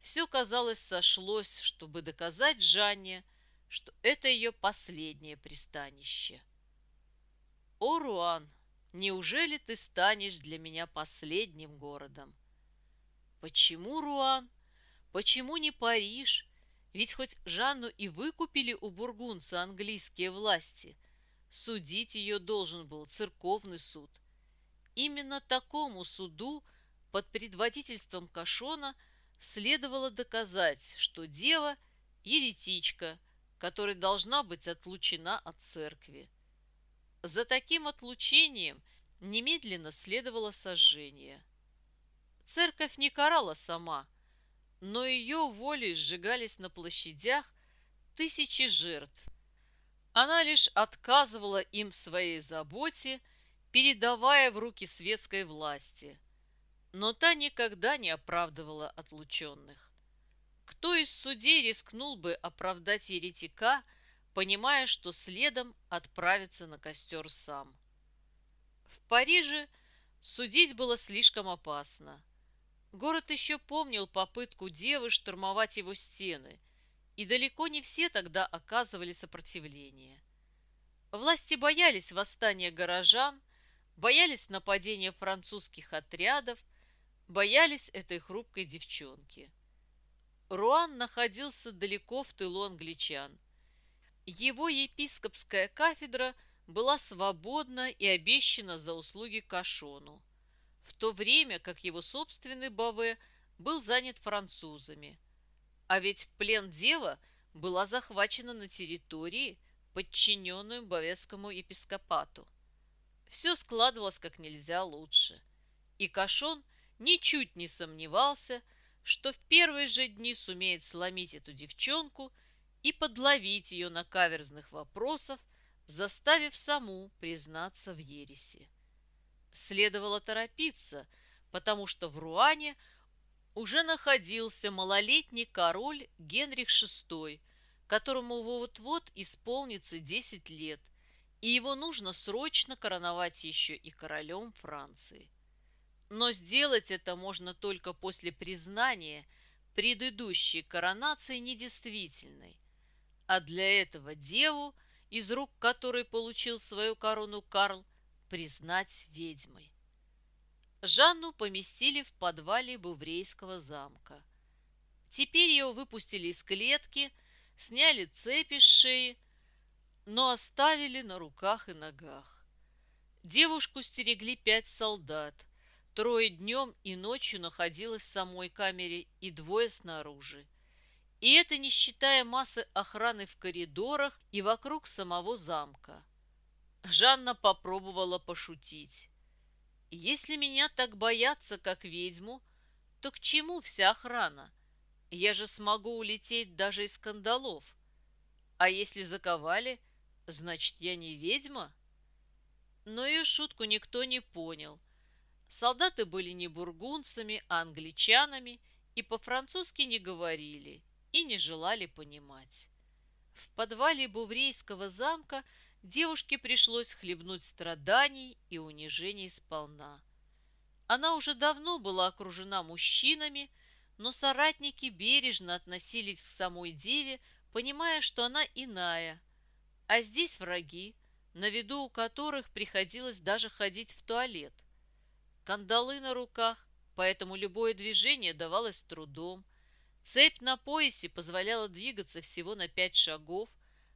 S1: все, казалось, сошлось, чтобы доказать Жанне – что это ее последнее пристанище. О, Руан, неужели ты станешь для меня последним городом? Почему Руан? Почему не Париж? Ведь хоть Жанну и выкупили у бургунца английские власти, судить ее должен был церковный суд. Именно такому суду под предводительством Кашона следовало доказать, что дева – еретичка – которая должна быть отлучена от церкви. За таким отлучением немедленно следовало сожжение. Церковь не карала сама, но ее волей сжигались на площадях тысячи жертв. Она лишь отказывала им в своей заботе, передавая в руки светской власти. Но та никогда не оправдывала отлученных. Кто из судей рискнул бы оправдать еретика, понимая, что следом отправится на костер сам? В Париже судить было слишком опасно. Город еще помнил попытку девы штурмовать его стены, и далеко не все тогда оказывали сопротивление. Власти боялись восстания горожан, боялись нападения французских отрядов, боялись этой хрупкой девчонки. Руан находился далеко в тылу англичан. Его епископская кафедра была свободна и обещана за услуги Кашону в то время как его собственный Баве был занят французами. А ведь в плен дева была захвачена на территории, подчиненную Бавесскому епископату. Все складывалось как нельзя лучше. И Кашон ничуть не сомневался, что в первые же дни сумеет сломить эту девчонку и подловить ее на каверзных вопросах, заставив саму признаться в ересе. Следовало торопиться, потому что в Руане уже находился малолетний король Генрих VI, которому вот-вот исполнится 10 лет, и его нужно срочно короновать еще и королем Франции. Но сделать это можно только после признания предыдущей коронации недействительной, а для этого деву, из рук которой получил свою корону Карл, признать ведьмой. Жанну поместили в подвале Буврейского замка. Теперь ее выпустили из клетки, сняли цепи с шеи, но оставили на руках и ногах. Девушку стерегли пять солдат. Трое днем и ночью находилось в самой камере и двое снаружи. И это не считая массы охраны в коридорах и вокруг самого замка. Жанна попробовала пошутить. «Если меня так боятся, как ведьму, то к чему вся охрана? Я же смогу улететь даже из кандалов. А если заковали, значит, я не ведьма?» Но ее шутку никто не понял. Солдаты были не бургунцами, а англичанами и по-французски не говорили и не желали понимать. В подвале Буврейского замка – девушке пришлось хлебнуть страданий и унижений сполна. Она уже давно была окружена мужчинами, но соратники бережно относились к самой деве, понимая, что она иная. А здесь враги, на виду у которых приходилось даже ходить в туалет. Кандалы на руках, поэтому любое движение давалось трудом. Цепь на поясе позволяла двигаться всего на пять шагов,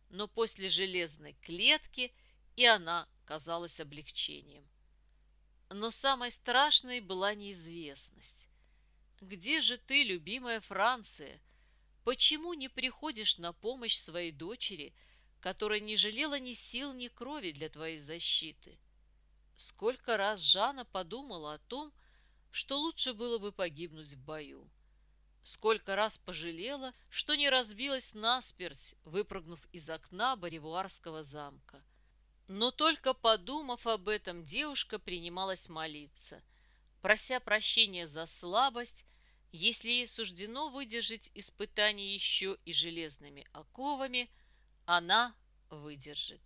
S1: но после железной клетки и она казалась облегчением. Но самой страшной была неизвестность. Где же ты, любимая Франция? Почему не приходишь на помощь своей дочери, которая не жалела ни сил, ни крови для твоей защиты? Сколько раз Жанна подумала о том, что лучше было бы погибнуть в бою. Сколько раз пожалела, что не разбилась насмерть, выпрыгнув из окна Боревуарского замка. Но только подумав об этом, девушка принималась молиться, прося прощения за слабость, если ей суждено выдержать испытание еще и железными оковами, она выдержит.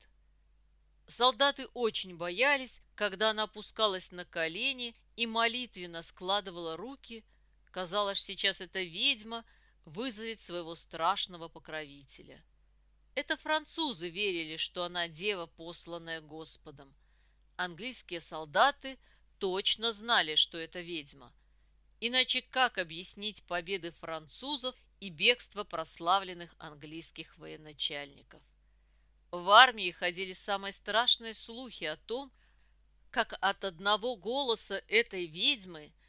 S1: Солдаты очень боялись, когда она опускалась на колени и молитвенно складывала руки – Казалось, сейчас эта ведьма вызовет своего страшного покровителя. Это французы верили, что она дева, посланная Господом. Английские солдаты точно знали, что это ведьма. Иначе как объяснить победы французов и бегство прославленных английских военачальников? В армии ходили самые страшные слухи о том, как от одного голоса этой ведьмы –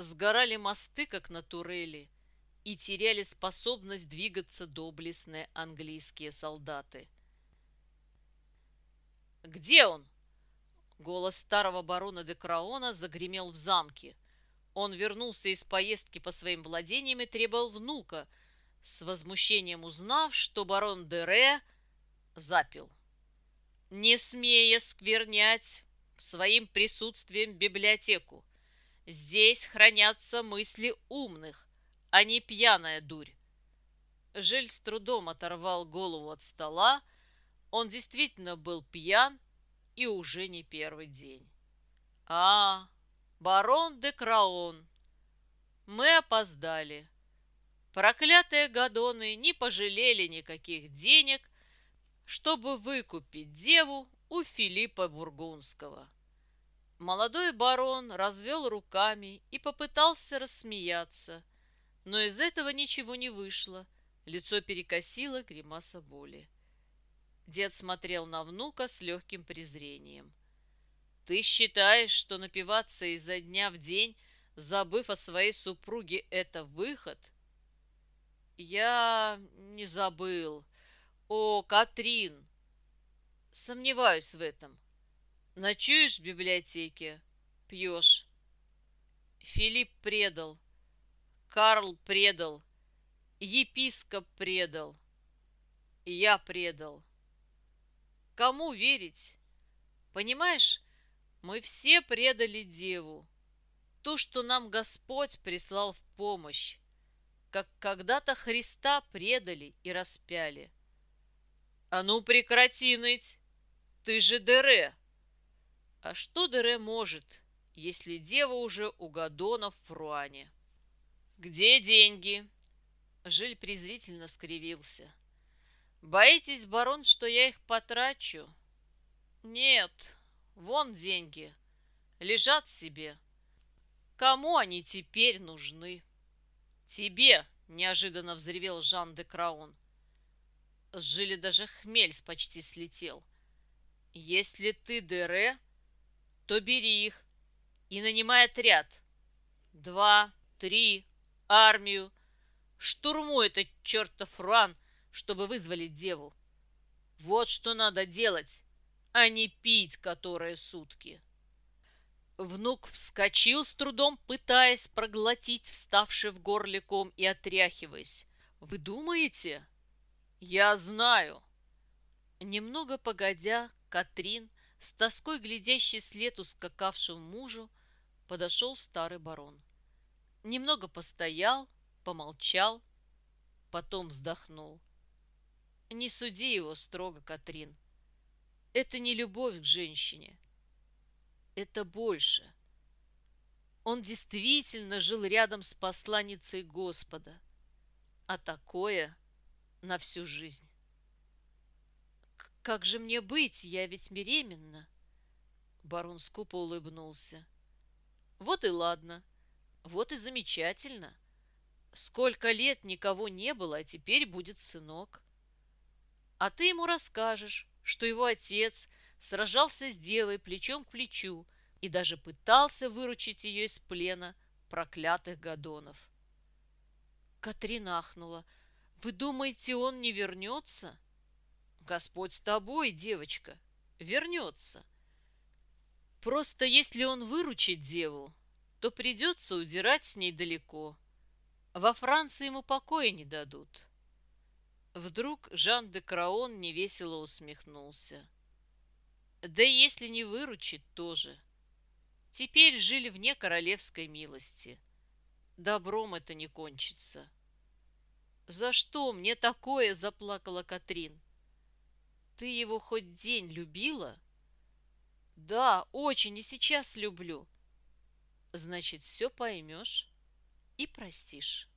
S1: Сгорали мосты, как на турели, и теряли способность двигаться доблестные английские солдаты. «Где он?» Голос старого барона де Краона загремел в замке. Он вернулся из поездки по своим владениям и требовал внука, с возмущением узнав, что барон Дере запил. Не смея сквернять своим присутствием библиотеку. Здесь хранятся мысли умных, а не пьяная дурь. Жиль с трудом оторвал голову от стола. Он действительно был пьян и уже не первый день. А, барон де Краон. Мы опоздали. Проклятые гадоны не пожалели никаких денег, чтобы выкупить деву у Филиппа Бургундского. Молодой барон развел руками и попытался рассмеяться, но из этого ничего не вышло. Лицо перекосило гримаса боли. Дед смотрел на внука с легким презрением. Ты считаешь, что напиваться изо дня в день, забыв о своей супруге, это выход? Я не забыл. О, Катрин! Сомневаюсь в этом. Ночуешь в библиотеке, пьешь. Филипп предал. Карл предал. Епископ предал. Я предал. Кому верить? Понимаешь, мы все предали Деву, ту, что нам Господь прислал в помощь, как когда-то Христа предали и распяли. А ну прекрати ныть, ты же Дере. А что Дере может, если Дева уже у Гадона в Руане? Где деньги? Жиль презрительно скривился. Боитесь, барон, что я их потрачу? Нет, Вон деньги. Лежат себе. Кому они теперь нужны? Тебе, неожиданно взревел Жан де Краун. Жили даже хмель почти слетел. Если ты Дере, то бери их и нанимай отряд. Два, три, армию. Штурмуй этот чертов ран, чтобы вызволить деву. Вот что надо делать а не пить которые сутки. Внук вскочил с трудом, пытаясь проглотить вставший в горле ком и отряхиваясь. «Вы думаете?» «Я знаю». Немного погодя, Катрин, с тоской глядящей след ускакавшему мужу, подошел старый барон. Немного постоял, помолчал, потом вздохнул. «Не суди его строго, Катрин. Это не любовь к женщине. Это больше. Он действительно жил рядом с посланницей Господа. А такое на всю жизнь. «Как же мне быть? Я ведь беременна!» Барон скупо улыбнулся. «Вот и ладно. Вот и замечательно. Сколько лет никого не было, а теперь будет сынок. А ты ему расскажешь, что его отец сражался с девой плечом к плечу и даже пытался выручить ее из плена проклятых гадонов. Катрина ахнула. «Вы думаете, он не вернется?» «Господь с тобой, девочка, вернется. Просто если он выручит деву, то придется удирать с ней далеко. Во Франции ему покоя не дадут. Вдруг Жан де Краон невесело усмехнулся. Да и если не выручит, тоже. Теперь жили вне королевской милости. Добром это не кончится. «За что мне такое?» — заплакала Катрин. «Ты его хоть день любила?» «Да, очень, и сейчас люблю». «Значит, все поймешь и простишь».